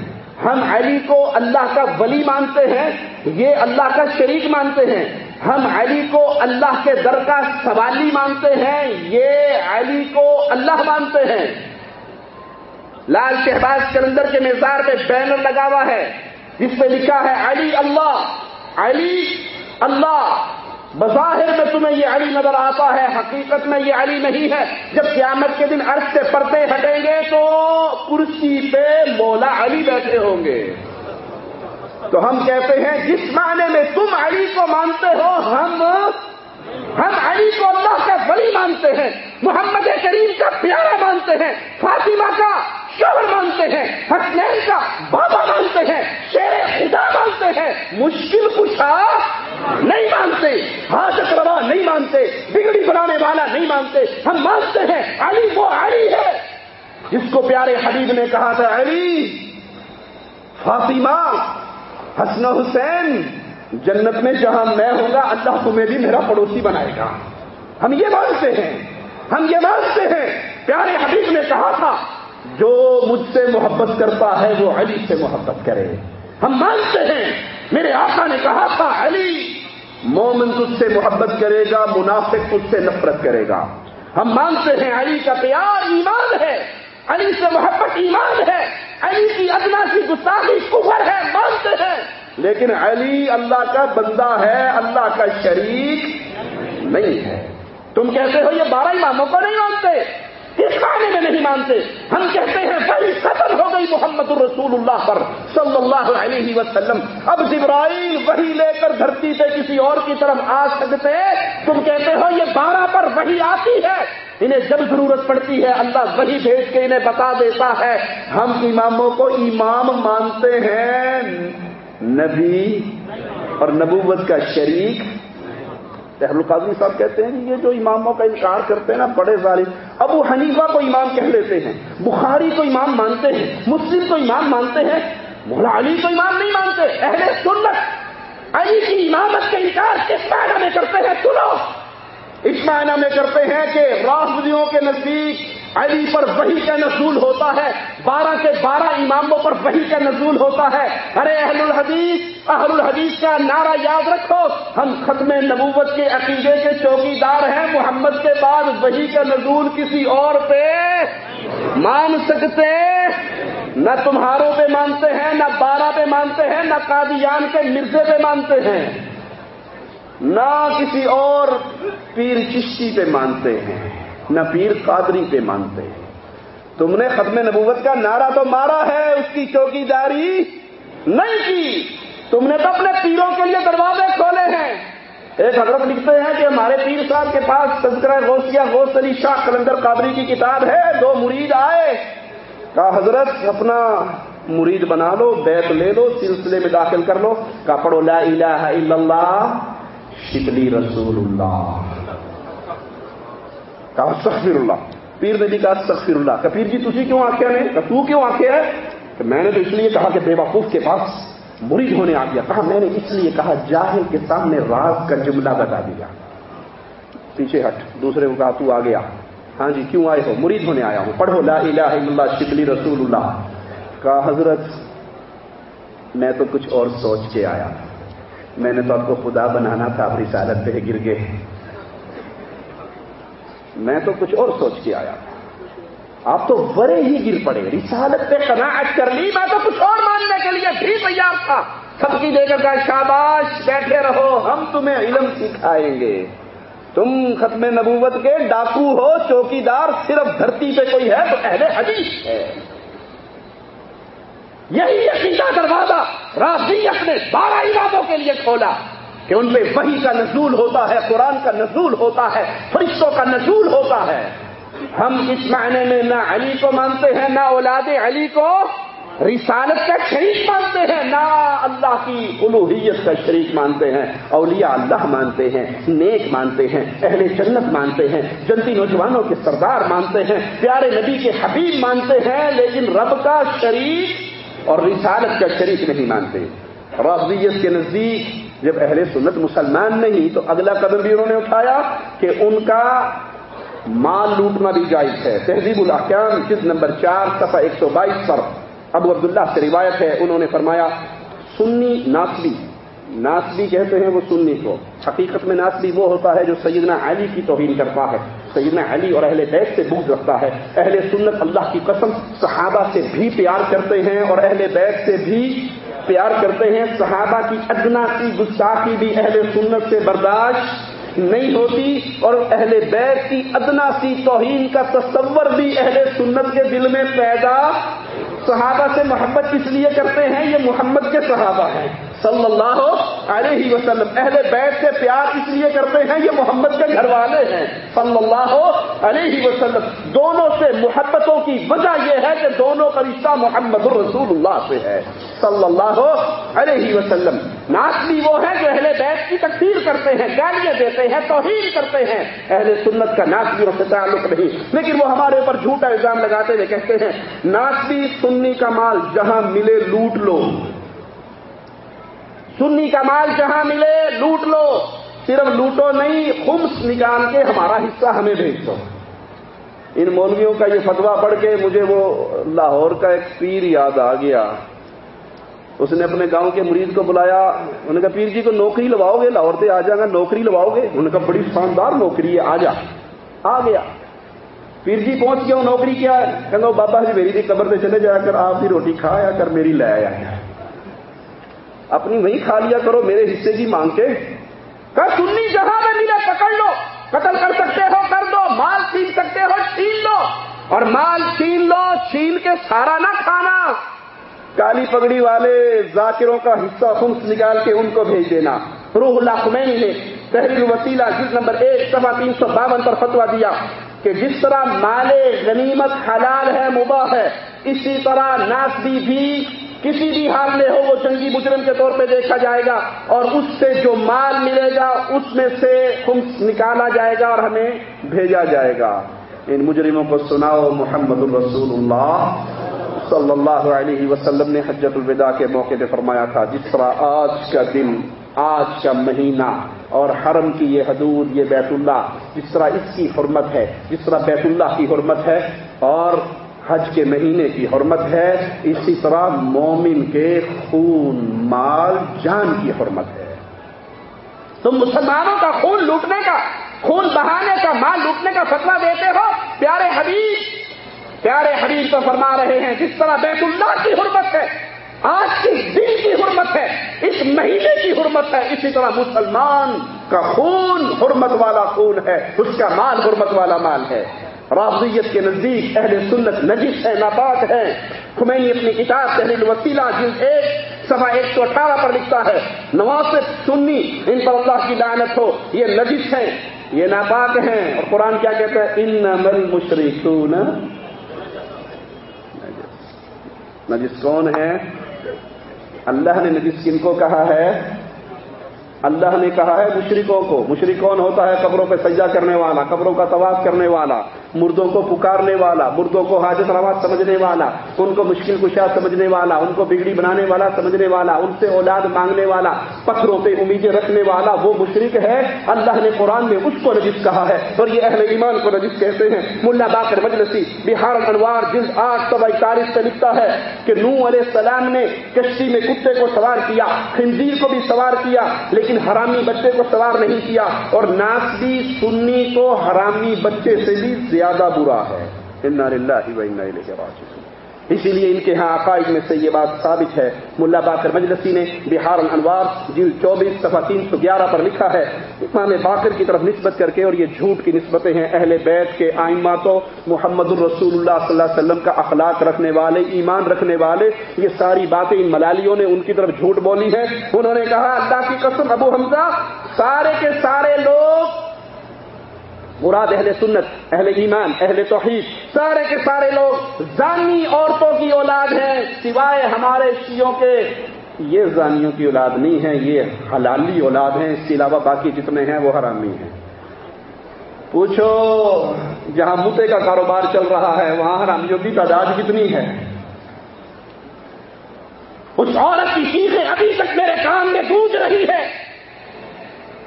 ہم علی کو اللہ کا ولی مانتے ہیں۔ یہ اللہ کا شریک مانتے ہیں۔ ہم علی کو اللہ کے در کا سوالی مانتے ہیں، یہ علی کو اللہ مانتے ہیں۔ لال شہباز کلندر کے مزار پہ بینر لگا ہوا ہے، جس پہ لکھا ہے، علی اللہ علی اللہ۔ بظاہر میں تمہیں یہ علی نظر آتا ہے، حقیقت میں یہ علی نہیں ہے۔ جب قیامت کے دن عرض سے پردے ہٹیں گے تو کرسی پہ مولا علی بیٹھے ہوں گے۔ تو ہم کہتے ہیں، جس معنی میں تم علی کو مانتے ہو، ہم ہم علی کو اللہ کا ولی مانتے ہیں، محمد کریم کا پیارا مانتے ہیں، فاطمہ کا شوہر مانتے ہیں، حسنین کا بابا مانتے ہیں، شیر خدا مانتے ہیں، مشکل کشا نہیں مانتے، حاجت روا نہیں مانتے، بگڑی بنانے والا نہیں مانتے، ہم مانتے ہیں، علی وہ علی ہے۔ جس کو پیارے حبیب نے کہا تھا، علی، فاطمہ حسن حسین، جنت میں جہاں میں ہوں گا، اللہ تمہیں بھی میرا پڑوسی بنائے گا۔ ہم یہ مانتے ہیں، ہم یہ مانتے ہیں۔ پیارے حبیب نے کہا تھا، جو مجھ سے محبت کرتا ہے، وہ علی سے محبت کرے۔ ہم مانتے ہیں۔ میرے آقا نے کہا تھا، علی، مومن تجھ سے محبت کرے گا، منافق تجھ سے نفرت کرے گا۔ ہم مانتے ہیں، علی کا پیار ایمان ہے۔ علی سے محبت ایمان ہے، علی کی ادنا سی گستاخی کفر ہے، مانتے ہیں۔ لیکن علی اللہ کا بندہ ہے، اللہ کا شریک نہیں ہے۔ تم کہتے ہو یہ بارہ اماموں کو نہیں مانتے، اس معنی میں نہیں مانتے۔ ہم کہتے ہیں وہی ختم ہو گئی محمد الرسول اللہ پر، صلی اللہ علیہ وسلم۔ اب جبرائیل وہی لے کر دھرتی پہ کسی اور کی طرف آ سکتے، تم کہتے ہو یہ بارہ پر وہی آتی ہے۔ انہیں جب ضرورت پڑتی ہے، اللہ وہی بھیج کے انہیں بتا دیتا ہے۔ ہم اماموں کو امام مانتے ہیں۔ نبی اور نبوت کا شریک۔ القاضی صاحب کہتے ہیں یہ جو اماموں کا انکار کرتے ہیں نا، بڑے ظالم۔ ابو حنیفہ کو امام کہہ لیتے ہیں، بخاری کو امام مانتے ہیں، مسلم کو امام مانتے ہیں، مولا علی کو امام نہیں مانتے، اہل سنت۔ علی کی امامت کا انکار کس معنی میں کرتے ہیں؟ سنو۔ اس معنی میں کرتے ہیں کہ رافضیوں کے نزدیک علی پر وہی کا نزول ہوتا ہے، بارہ کے بارہ اماموں پر وہی کا نزول ہوتا ہے۔ ارے اہل الحدیث اہل الحدیث کا نعرہ یاد رکھو۔ ہم ختم نبوت کے عقیدے کے چوکی دار ہیں۔ محمد کے بعد وہی کا نزول کسی اور پہ مان سکتے نہ تمہاروں پہ مانتے ہیں، نہ بارہ پہ مانتے ہیں، نہ قادیان کے مرزے پہ مانتے ہیں۔ نہ کسی اور پیر چشتی پہ مانتے ہیں، نہ پیر قادری پہ مانتے ہیں۔ تم نے ختم نبوت کا نعرہ تو مارا ہے، اس کی چوکی داری نہیں کی۔ تم نے تو اپنے پیروں کے لیے دروازے کھولے ہیں۔ ایک حضرت لکھتے ہیں کہ ہمارے پیر صاحب کے پاس تذکرہ غوثیہ غوث علی شاہ کلندر قادری کی کتاب ہے، دو مرید آئے۔ کہا، حضرت، اپنا مرید بنا لو، بیت لے لو، سلسلے میں داخل کر لو۔ کہا، پڑھو، لا الہ الا اللہ شبلی رسول اللہ۔ کہا سخر اللہ۔ پیر نے بھی کہا سخر اللہ۔ کہ پیر جی تھی کیوں آخیا نے کہ تو کیوں آخیا ہے کہ میں نے تو اس لیے کہا کہ بے وقوف کے پاس مرید ہونے آ گیا۔ کہا، میں نے اس لیے کہا، جاہل کے سامنے راز کا جملہ بتا دیا۔ پیچھے ہٹ، دوسرے کو کہا، تو آ۔ گیا ہاں جی کیوں آئے ہو؟ مرید ہونے آیا ہوں۔ پڑھو، لا الہ الا اللہ، شکلی رسول اللہ۔ کہا، حضرت، میں تو کچھ اور سوچ کے آیا۔ میں نے تو آپ کو خدا بنانا تھا، اپنی سالت پہ گر گئے۔ میں تو کچھ اور سوچ کے آیا۔ آپ تو بڑے ہی گر پڑے۔ رسالت پہ قناعت کر لی، میں تو کچھ اور ماننے کے لیے بھی تیار تھا۔ سب کی دے کر کا شاباش، بیٹھے رہو، ہم تمہیں علم سکھائیں گے۔ تم ختم نبوت کے ڈاکو ہو چوکی دار صرف دھرتی پہ کوئی ہے، تو اہل حدیث ہے۔ یہی عقیدہ دروازہ رافیت نے بارہ اماموں کے لیے کھولا کہ ان میں وہی کا نزول ہوتا ہے، قرآن کا نزول ہوتا ہے، فرشتوں کا نزول ہوتا ہے۔ ہم اس معنی میں نہ علی کو مانتے ہیں، نہ اولاد علی کو رسالت کا شریک مانتے ہیں، نہ اللہ کی الوحیت کا شریک مانتے ہیں۔ اولیاء اللہ مانتے ہیں، نیک مانتے ہیں، اہل جنت مانتے ہیں، جنتی نوجوانوں کے سردار مانتے ہیں، پیارے نبی کے حبیب مانتے ہیں، لیکن رب کا شریک اور رسالت کا شریک نہیں مانتے۔ رفضیت کے نزدیک جب اہل سنت مسلمان نہیں، تو اگلا قدم بھی انہوں نے اٹھایا کہ ان کا مال لوٹنا بھی جائز ہے۔ تہذیب الاحکام جس نمبر چار، صفحہ ایک سو بائیس پر ابو عبداللہ سے روایت ہے، انہوں نے فرمایا، سنی ناسبی۔ ناسبی کہتے ہیں وہ سنی کو۔ حقیقت میں ناسبی وہ ہوتا ہے جو سیدنا علی کی توہین کرتا ہے۔ سیدنا علی اور اہل بیت سے بغض رکھتا ہے۔ اہل سنت اللہ کی قسم صحابہ سے بھی پیار کرتے ہیں اور اہل بیت سے بھی پیار کرتے ہیں۔ صحابہ کی ادنا کی گستاخی بھی اہل سنت سے برداشت نہیں ہوتی اور اہل بیت کی ادنا سی توہین کا تصور بھی اہل سنت کے دل میں پیدا۔ صحابہ سے محبت اس لیے کرتے ہیں، یہ محمد کے صحابہ ہیں۔ صلی اللہ علیہ وسلم، اہل بیت سے پیار اس لیے کرتے ہیں، یہ محمد کے گھر والے ہیں۔ صلی اللہ علیہ وسلم، دونوں سے محبتوں کی وجہ یہ ہے کہ دونوں کا رشتہ محمد الرسول اللہ سے ہے۔ صلی اللہ علیہ وسلم ناسلی وہ ہیں جو اہل بیت کی تقسیم کرتے ہیں، گالیاں دیتے ہیں، توہین کرتے ہیں۔ اہل سنت کا ناسبی سے تعلق نہیں، لیکن وہ ہمارے اوپر جھوٹا الزام لگاتے ہوئے کہتے ہیں ناسبی سنی کا مال جہاں ملے لوٹ لو۔ سنی کا مال جہاں ملے، لوٹ لو۔ صرف لوٹو نہیں، خمس نکال کے ہمارا حصہ ہمیں بھیج دو۔ ان مولویوں کا یہ فتوا پڑھ کے مجھے وہ لاہور کا ایک پیر یاد آ گیا۔ اس نے اپنے گاؤں کے مریض کو بلایا۔ انہوں نے کہا، پیر جی کو نوکری لواؤ گے لاہور سے آ جائے گا نوکری لواؤ گے انہوں نے کہا، بڑی شاندار نوکری ہے، آ جا۔ آ گیا۔ پیر جی پہنچ گیا نوکری کیا ہے؟ کہ بابا جی میری بھی قبر سے چلے جایا کر، آپ بھی روٹی کھا یا کر، میری لے آیا اپنی وہی کھا لیا کرو، میرے حصے کی جی مانگ کے۔ کہ سننی جہاں میں ملے پکڑ لو۔ قتل کر سکتے ہو، کر دو۔ مال چھین سکتے ہو، چھین لو۔ اور مال چھین لو، چھین کے سارا نہ کھانا۔ کالی پگڑی والے ذاکروں کا حصہ خمس نکال کے ان کو بھیج دینا۔ روح اللہ خمینی نے تحریر وسیلہ جس نمبر ایک سفا تین سو باون پر فتوا دیا کہ جس طرح مال غنیمت حلال ہے، مباح ہے، اسی طرح ناسبی بھی کسی بھی حال میں ہو وہ جنگی مجرم کے طور پہ دیکھا جائے گا اور اس سے جو مال ملے گا، اس میں سے خمس نکالا جائے گا اور ہمیں بھیجا جائے گا۔ ان مجرموں کو سناؤ، محمد الرسول اللہ صلی اللہ علیہ وسلم نے حجت الوداع کے موقع پہ فرمایا تھا، جس طرح آج کا دن، آج کا مہینہ اور حرم کی یہ حدود، یہ بیت اللہ، جس طرح اس کی حرمت ہے، جس طرح بیت اللہ کی حرمت ہے اور حج کے مہینے کی حرمت ہے، اسی طرح مومن کے خون مال جان کی حرمت ہے۔ تم مسلمانوں کا خون لوٹنے کا، خون بہانے کا، مال لوٹنے کا فتوا دیتے ہو، پیارے حبیب۔ پیارے حبیب تو فرما رہے ہیں، جس طرح بیت اللہ کی حرمت ہے، آج کی دن کی حرمت ہے، اس مہینے کی حرمت ہے، اسی طرح مسلمان کا خون حرمت والا خون ہے، اس کا مال حرمت والا مال ہے۔ رافضیت کے نزدیک اہل سنت نجیس ہے ناپاک ہے خمینی اپنی کتاب تحریر وسیلہ جلد ایک سفا ایک سو اٹھارہ پر لکھتا ہے، نواز سنی، ان پر اللہ کی لعنت ہو، یہ نجیس ہے یہ ناپاک ہیں۔ اور قرآن کیا کہتا ہے؟ ان مل مشرقون نجس کون ہے اللہ نے نجس کن کو کہا ہے؟ اللہ نے کہا ہے مشرقوں کو۔ مشرق کون ہوتا ہے؟ قبروں پہ سجا کرنے والا، قبروں کا طواف کرنے والا۔ مردوں کو پکارنے والا، مردوں کو حاجت رواز سمجھنے والا، ان کو مشکل کشا سمجھنے والا، ان کو بگڑی بنانے والا سمجھنے والا، ان سے اولاد مانگنے والا، پتھروں پہ امیدیں رکھنے والا، وہ مشرق ہے۔ اللہ نے قرآن میں اس کو نجس کہا ہے اور یہ اہل ایمان کو نجس کہتے ہیں۔ ملا باقر مجلسی، بہار انوار، جلد آٹھ، سو اکتالیس سے لکھتا ہے کہ نو علیہ السلام نے کشتی میں کتے کو سوار کیا، خنزیر کو بھی سوار کیا، لیکن حرامی بچے کو سوار نہیں کیا اور ناسبی سنی کو حرامی بچے سے بھی زیادہ زیادہ برا ہے۔ اسی لیے ان کے ہاں عقائد میں سے یہ بات ثابت ہے۔ ملا باقر مجلسی نے بہار الانوار جل چوبیس صفحہ تین سو گیارہ پر لکھا ہے امام باقر کی طرف نسبت کر کے اور یہ جھوٹ کی نسبتیں ہیں۔ اہل بیت کے آئمہ تو محمد الرسول اللہ صلی اللہ علیہ وسلم کا اخلاق رکھنے والے، ایمان رکھنے والے، یہ ساری باتیں ان ملالیوں نے ان کی طرف جھوٹ بولی ہے انہوں نے کہا، اللہ کی قسم ابو حمزہ، سارے کے سارے لوگ مراد اہل سنت، اہل ایمان، اہل توحید، سارے کے سارے لوگ زانی عورتوں کی اولاد ہیں، سوائے ہمارے شیوں کے۔ یہ زانیوں کی اولاد نہیں ہے یہ حلالی اولاد ہیں، اس کے علاوہ باقی جتنے ہیں وہ حرامی ہیں۔ پوچھو، جہاں موتے کا کاروبار چل رہا ہے، وہاں حرامیوں کی تعداد کتنی ہے؟ اس عورت کی چیزیں ابھی تک میرے کام میں گونج رہی ہے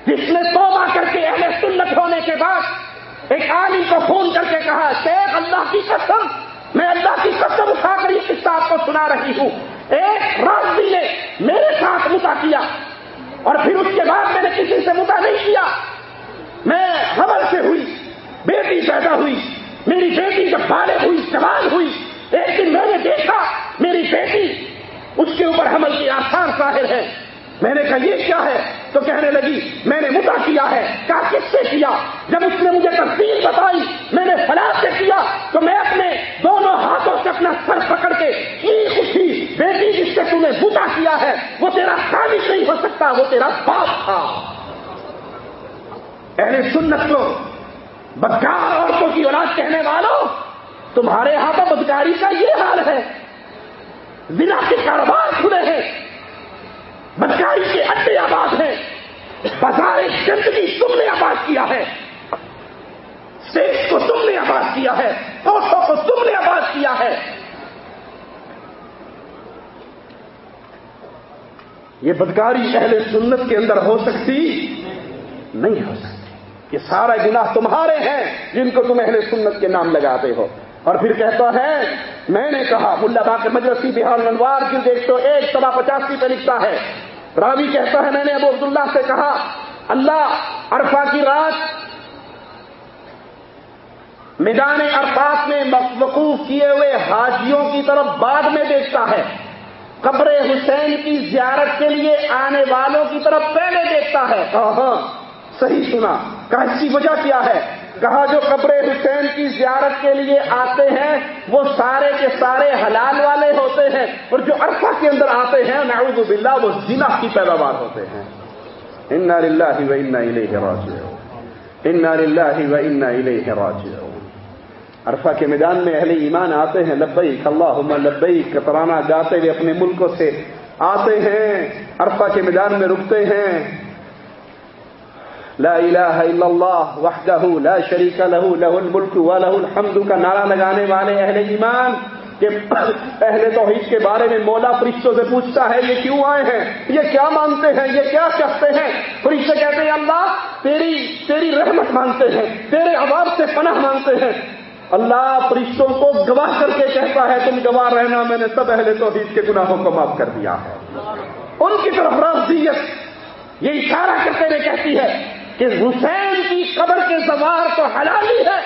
جس نے توبہ کر کے اہل سنت ہونے کے بعد ایک عالم کو فون کر کے کہا، شیخ، اللہ کی قسم، میں اللہ کی قسم اٹھا کر یہ قصہ آپ کو سنا رہی ہوں۔ ایک راضی نے میرے ساتھ متا کیا اور پھر اس کے بعد میں نے کسی سے متا نہیں کیا۔ میں حمل سے ہوئی، بیٹی پیدا ہوئی، میری بیٹی جب بالے ہوئی، جوان ہوئی، ایک دن میں نے دیکھا، میری بیٹی اس کے اوپر حمل کی آسان ظاہر ہے۔ میں نے کہا، یہ کیا ہے؟ تو کہنے لگی، میں نے مدعا کیا ہے۔ کہا، کس سے کیا؟ جب اس نے مجھے تفصیل بتائی، میں نے فلاح سے کیا، تو میں اپنے دونوں ہاتھوں سے اپنا سر پکڑ کے اٹھی بیٹی، جس سے تم نے مدعا کیا ہے، وہ تیرا خالص نہیں ہو سکتا، وہ تیرا باپ تھا۔ اہل سنت کو بدکار عورتوں کی اولاد کہنے والوں، تمہارے یہاں پر بدکاری کا یہ حال ہے۔ بنا کے کاروبار کھلے ہیں۔ بدکاری کے اڈے آباد ہیں۔ بازار گندگی تم نے آباد کیا ہے۔ سیٹ کو تم نے آباد کیا ہے۔ پوسوں کو تم نے آباد کیا ہے۔ یہ بدکاری اہل سنت کے اندر ہو سکتی نہیں ہو سکتی۔ یہ سارا گناہ تمہارے ہیں جن کو تم اہل سنت کے نام لگاتے ہو۔ اور پھر کہتا ہے، میں نے کہا، ملا باقر مجلسی بہار ننوار کی دیکھ تو ایک سوا پچاسی پہ لکھتا ہے۔ راوی کہتا ہے، میں نے ابو عبداللہ سے کہا، اللہ عرفہ کی رات میدان ارفات میں وقوف کیے ہوئے حاجیوں کی طرف بعد میں دیکھتا ہے۔ قبر حسین کی زیارت کے لیے آنے والوں کی طرف پہلے دیکھتا ہے۔ ہاں صحیح سنا۔ کہ اس کی وجہ کیا ہے؟ کہا جو قبر حسین کی زیارت کے لیے آتے ہیں، وہ سارے کے سارے حلال والے ہوتے ہیں اور جو عرفہ کے اندر آتے ہیں، نعوذ باللہ، وہ زنا کی پیداوار ہوتے ہیں۔ انا للہ و انا الیہ راجعون۔ انا للہ و انا الیہ راجعون۔ عرفہ کے میدان میں اہل ایمان آتے ہیں، لبیک، اللہم، لبیک ترانہ گاتے ہوئے اپنے ملکوں سے آتے ہیں۔ عرفہ کے میدان میں رکتے ہیں۔ لا الہ الا اللہ وحدہ لا شریک له له الملک وله الحمد. کا نعرہ لگانے والے اہل ایمان کہ *coughs* اہل توحید کے بارے میں مولا فرشتوں سے پوچھتا ہے، یہ کیوں آئے ہیں؟ یہ کیا مانتے ہیں؟ یہ کیا چاہتے ہیں؟ فرشتے کہتے ہیں، اللہ تیری تیری رحمت مانتے ہیں، تیرے عذاب سے پناہ مانتے ہیں۔ اللہ فرشتوں کو گواہ کر کے کہتا ہے، تم گواہ رہنا، میں نے سب اہل توحید کے گناہوں کو معاف کر دیا ہے۔ ان کی طرف رفضیت یہ اشارہ کرتے ہوئے کہتی ہے کہ حسین کی قبر کے زوار تو حلالی ہے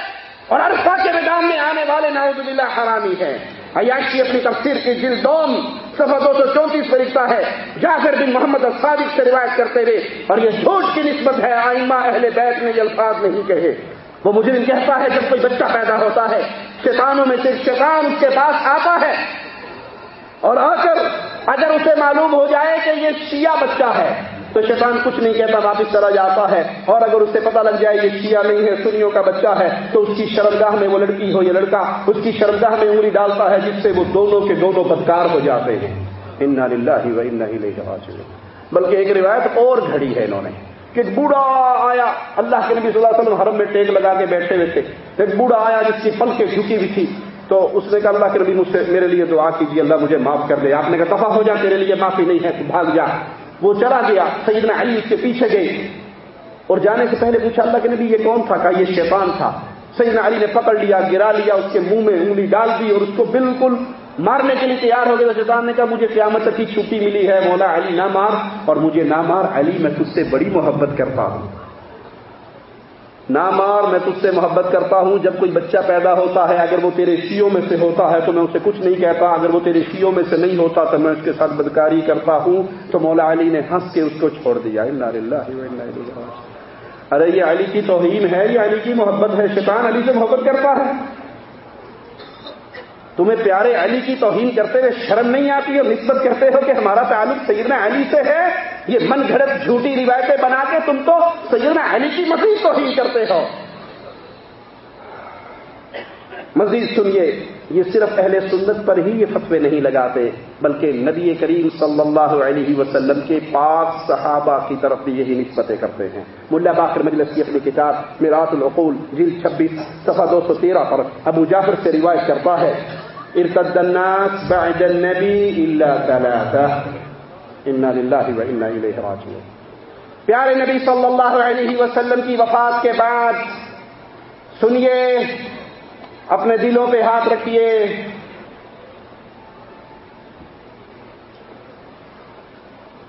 اور عرفہ کے میدان میں آنے والے نعوذ باللہ حرامی ہے عیاشی اپنی تفسیر کی دل دوم سفر دو سو چونتیس پر لکھتا ہے، جعفر بن محمد الصادق سے روایت کرتے ہوئے، اور یہ جھوٹ کی نسبت ہے، آئمہ اہل بیت نے یہ الفاظ نہیں کہے۔ وہ مجرم کہتا ہے، جب کوئی بچہ پیدا ہوتا ہے، شیطانوں میں سے شیطان اس کے پاس آتا ہے۔ اور آ کر اگر اسے معلوم ہو جائے کہ یہ شیعہ بچہ ہے تو شیطان کچھ نہیں کہتا، واپس چلا جاتا ہے۔ اور اگر اسے پتہ لگ جائے یہ شیعہ نہیں ہے، سنیوں کا بچہ ہے، تو اس کی شرمگاہ میں وہ لڑکی ہو یا لڑکا اس کی شرمگاہ میں انگلی ڈالتا ہے، جس سے وہ دونوں کے دونوں بدکار ہو جاتے ہیں۔ انا للہ و انا الیہ راجعون۔ بلکہ ایک روایت اور گھڑی ہے انہوں نے، کہ بوڑھا آیا، اللہ کے نبی صلی اللہ علیہ وسلم حرم میں ٹیک لگا کے بیٹھے ہوئے تھے۔ ایک بوڑھا آیا جس کی پل کے جھکی ہوئی تھی۔ تو اس نے کہا، اللہ کے نبی مجھ سے، میرے لیے دعا کیجیے، اللہ مجھے معاف کر دے۔ آپ نے کہا دفاع ہو جا، تیرے لیے معافی نہیں ہے، تو بھاگ جا۔ وہ چلا گیا، سیدنا علی اس کے پیچھے گئے اور جانے سے پہلے پوچھا، اللہ کے نبی یہ کون تھا؟ کہا، یہ شیطان تھا۔ سیدنا علی نے پکڑ لیا، گرا لیا، اس کے منہ میں انگلی ڈال دی اور اس کو بالکل مارنے کے لیے تیار ہو گیا۔ تو شیطان نے کہا، مجھے قیامت کی چھٹی ملی ہے، مولا علی نہ مار اور مجھے نہ مار، علی میں تجھ سے بڑی محبت کرتا ہوں۔ نہ مار، میں تجھ سے محبت کرتا ہوں۔ جب کوئی بچہ پیدا ہوتا ہے، اگر وہ تیرے شیوں میں سے ہوتا ہے تو میں اسے کچھ نہیں کہتا۔ اگر وہ تیرے شیوں میں سے نہیں ہوتا تو میں اس کے ساتھ بدکاری کرتا ہوں۔ تو مولا علی نے ہنس کے اس کو چھوڑ دیا۔ ارے، یہ علی کی توہین ہے، یہ علی کی محبت ہے۔ شیطان علی سے محبت کرتا ہے۔ تمہیں پیارے علی کی توہین کرتے ہوئے شرم نہیں آتی اور نسبت کرتے ہو کہ ہمارا تعلق سیدنا علی سے ہے؟ یہ من گھڑت جھوٹی روایتیں بنا کے تم تو سیدنا علی کی مزید توہین کرتے ہو۔ مزید سنیے، یہ صرف اہل سنت پر ہی یہ فتوے نہیں لگاتے، بلکہ نبی کریم صلی اللہ علیہ وسلم کے پاک صحابہ کی طرف بھی یہی نسبتیں کرتے ہیں۔ ملا باخر مجلس کی اپنی کتاب میرات العقول جیل چھبیس، صفحہ دو سو تیرہ پر ابو جعفر سے روایت کرتا ہے ارتد الناس بعد النبی الا ثلاثہ انا للہ و انا الیہ راجعون. پیارے نبی صلی اللہ علیہ وسلم کی وفات کے بعد سنیے، اپنے دلوں پہ ہاتھ رکھیے۔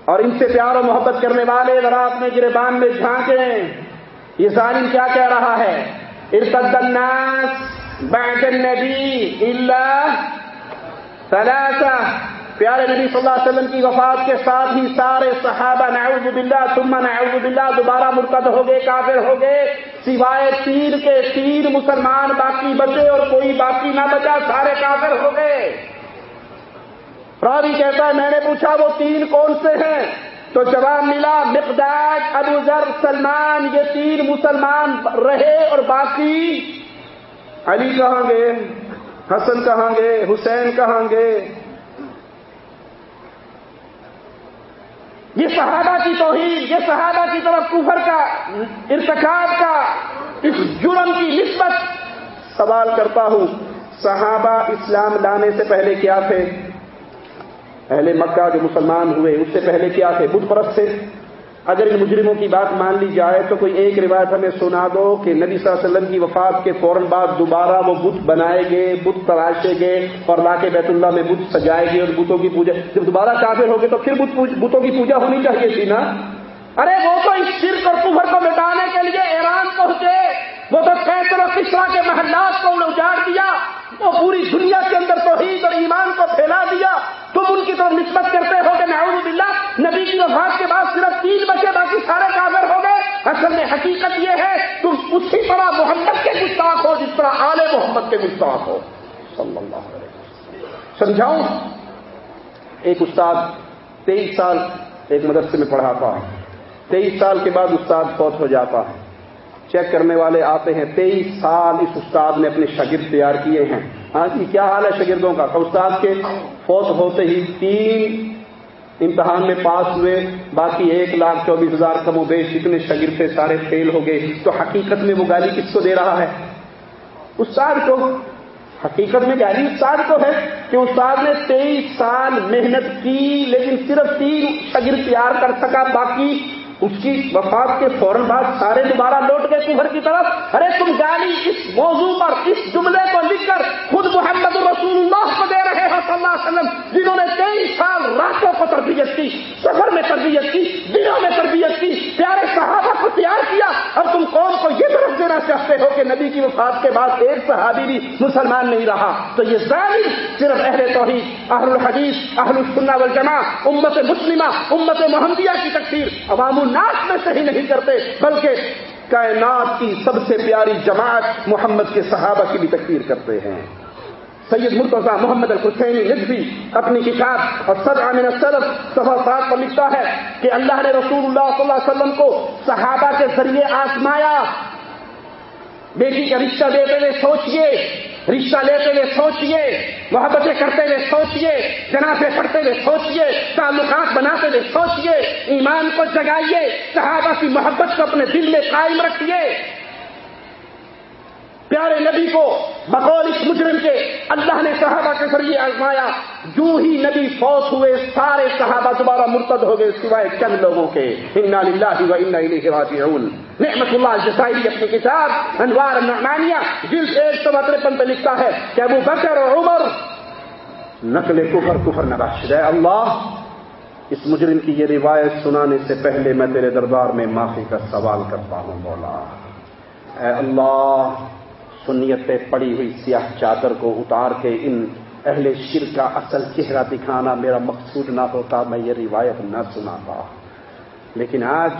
اور ان سے پیار و محبت کرنے والے ذرا اپنے گربان میں جھانکیں یہ ظالم کیا کہہ رہا ہے؟ ارتد الناس بعد النبی الا ثلاثہ پیارے نبی صلی اللہ علیہ وسلم کی وفات کے ساتھ ہی سارے صحابہ نعوذ باللہ، ثم نعوذ باللہ، دوبارہ مرتد ہو گئے، کافر ہو گئے، سوائے تین کے تین مسلمان باقی بچے اور کوئی باقی نہ بچا، سارے کافر ہو گئے۔ راوی کہتا ہے، میں نے پوچھا، وہ تین کون سے ہیں؟ تو جواب ملا، مقداد، ابو ذر، سلمان، یہ تین مسلمان رہے اور باقی علی کہاں گئے؟ حسن کہاں گئے؟ حسین کہاں گئے؟ یہ صحابہ کی توحید، یہ صحابہ کی طرف کفر کا، ارتکاب کا اس جرم کی نسبت سوال کرتا ہوں، صحابہ اسلام لانے سے پہلے کیا تھے؟ اہل مکہ جو مسلمان ہوئے، اس سے پہلے کیا تھے؟ بدھ پرست تھے اگر ان مجرموں کی بات مان لی جائے تو کوئی ایک روایت ہمیں سنا دو کہ نبی صلی اللہ علیہ وسلم کی وفات کے فوراً بعد دوبارہ وہ بت بنائے گئے، بت تراشے گئے اور لا کے بیت اللہ میں بت سجائے گئے اور بتوں کی پوجا۔ جب دوبارہ کافر ہو گئے تو پھر بتوں کی پوجا ہونی چاہیے تھی نا؟ ارے وہ تو اس شرک اور کفر کو مٹانے کے لیے ایران پہنچے۔ وہ تو کیسر و کسرا کے محلات وہ پوری دنیا کے اندر توحید اور ایمان کو پھیلا دیا۔ تم ان کی طرف نسبت کرتے ہو کہ نعوذ باللہ، نبی کی وفات کے بعد صرف تین بچے باقی سارے کافر ہو گئے۔ اصل میں حقیقت یہ ہے، تم اسی طرح محمد کے گستاخ ہو، جس طرح آل محمد کے گستاخ ہو۔ صلی اللہ علیہ وسلم۔ سمجھاؤں؟ ایک استاد تیئیس سال ایک مدرسے میں پڑھاتا ہے۔ تیئیس سال کے بعد استاد فوت ہو جاتا ہے۔ چیک کرنے والے آتے ہیں، تیئیس سال اس استاد نے اپنے شاگرد تیار کیے ہیں۔ ہاں جی کیا حال ہے شاگردوں کا؟ استاد کے فوت ہوتے ہی تین امتحان میں پاس ہوئے، باقی ایک لاکھ چوبیس ہزار کم و بیش اتنے شاگرد سے سارے فیل ہو گئے۔ تو حقیقت میں وہ گالی کس کو دے رہا ہے؟ استاد کو۔ حقیقت میں گالی استاد کو ہے کہ استاد نے تیئیس سال محنت کی، لیکن صرف تین شاگرد تیار کر سکا، باقی اس کی وفات کے فوراً بعد سارے دوبارہ لوٹ گئے کفر کی طرف۔ ارے تم گالی اس موضوع پر، اس جملے کو لکھ کر خود محمد رسول اللہ کو دے رہے ہیں صلی اللہ علیہ وسلم، جنہوں نے تیئیس سال راتوں کو تربیت کی، سفر میں تربیت کی، دنوں میں تربیت کی، پیارے صحابہ کو تیار کیا۔ اب تم قوم کو یہ طرف دینا چاہتے ہو کہ نبی کی وفات کے بعد ایک صحابی بھی مسلمان نہیں رہا۔ تو یہ ظالم صرف اہل توحید، اہل الحدیث، اہل السنہ والجماع امت مسلمہ، امت محمدیہ کی تقسیم، عوام الناس میں سے ہی نہیں کرتے، بلکہ کائنات کی سب سے پیاری جماعت محمد کے صحابہ کی بھی تکفیر کرتے ہیں۔ سید مرتضی محمد الحسینی نجبی اپنی کتاب اور سد عامن صدف صفحہ سات پر لکھتا ہے کہ اللہ نے رسول اللہ صلی اللہ علیہ وسلم کو صحابہ کے ذریعے آسمایا بیٹی کا رشتہ دیتے ہوئے سوچئے رشتہ لیتے ہوئے سوچیے محبتیں کرتے ہوئے سوچیے جنازے پڑھتے ہوئے سوچیے تعلقات بناتے ہوئے سوچیے ایمان کو جگائیے، صحابہ کی محبت کو اپنے دل میں قائم رکھیے۔ پیارے نبی کو بقول اس مجرم کے اللہ نے صحابہ کے ذریعے آزمایا، جو ہی نبی فوت ہوئے، سارے صحابہ دوبارہ مرتد ہو گئے، سوائے چند لوگوں کے۔ انا للہ و انا الیہ راجعون۔ نعمت اللہ الجزائری اپنی کتاب، انوار النعمانیہ۔ جلد ایک سو ترپن پہ لکھتا ہے کہ ابو بکر اور عمر، نقل کفر کفر نہ بخش دے اللہ، اس مجرم کی یہ روایت سنانے سے پہلے میں تیرے دربار میں معافی کا سوال کرتا ہوں بولا اے اللہ سنیت پہ پڑی ہوئی سیاہ چادر کو اتار کے ان اہل شر کا اصل چہرہ دکھانا میرا مقصود نہ ہوتا، میں یہ روایت نہ سناتا۔ لیکن آج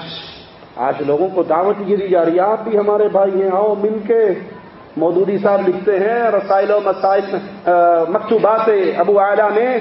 آج لوگوں کو دعوت یہ دی جا رہی ہے، آپ بھی ہمارے بھائی ہیں، آؤ مل کے مودودی صاحب لکھتے ہیں رسائل و مسائل مکتوبات ابو اعلیٰ میں۔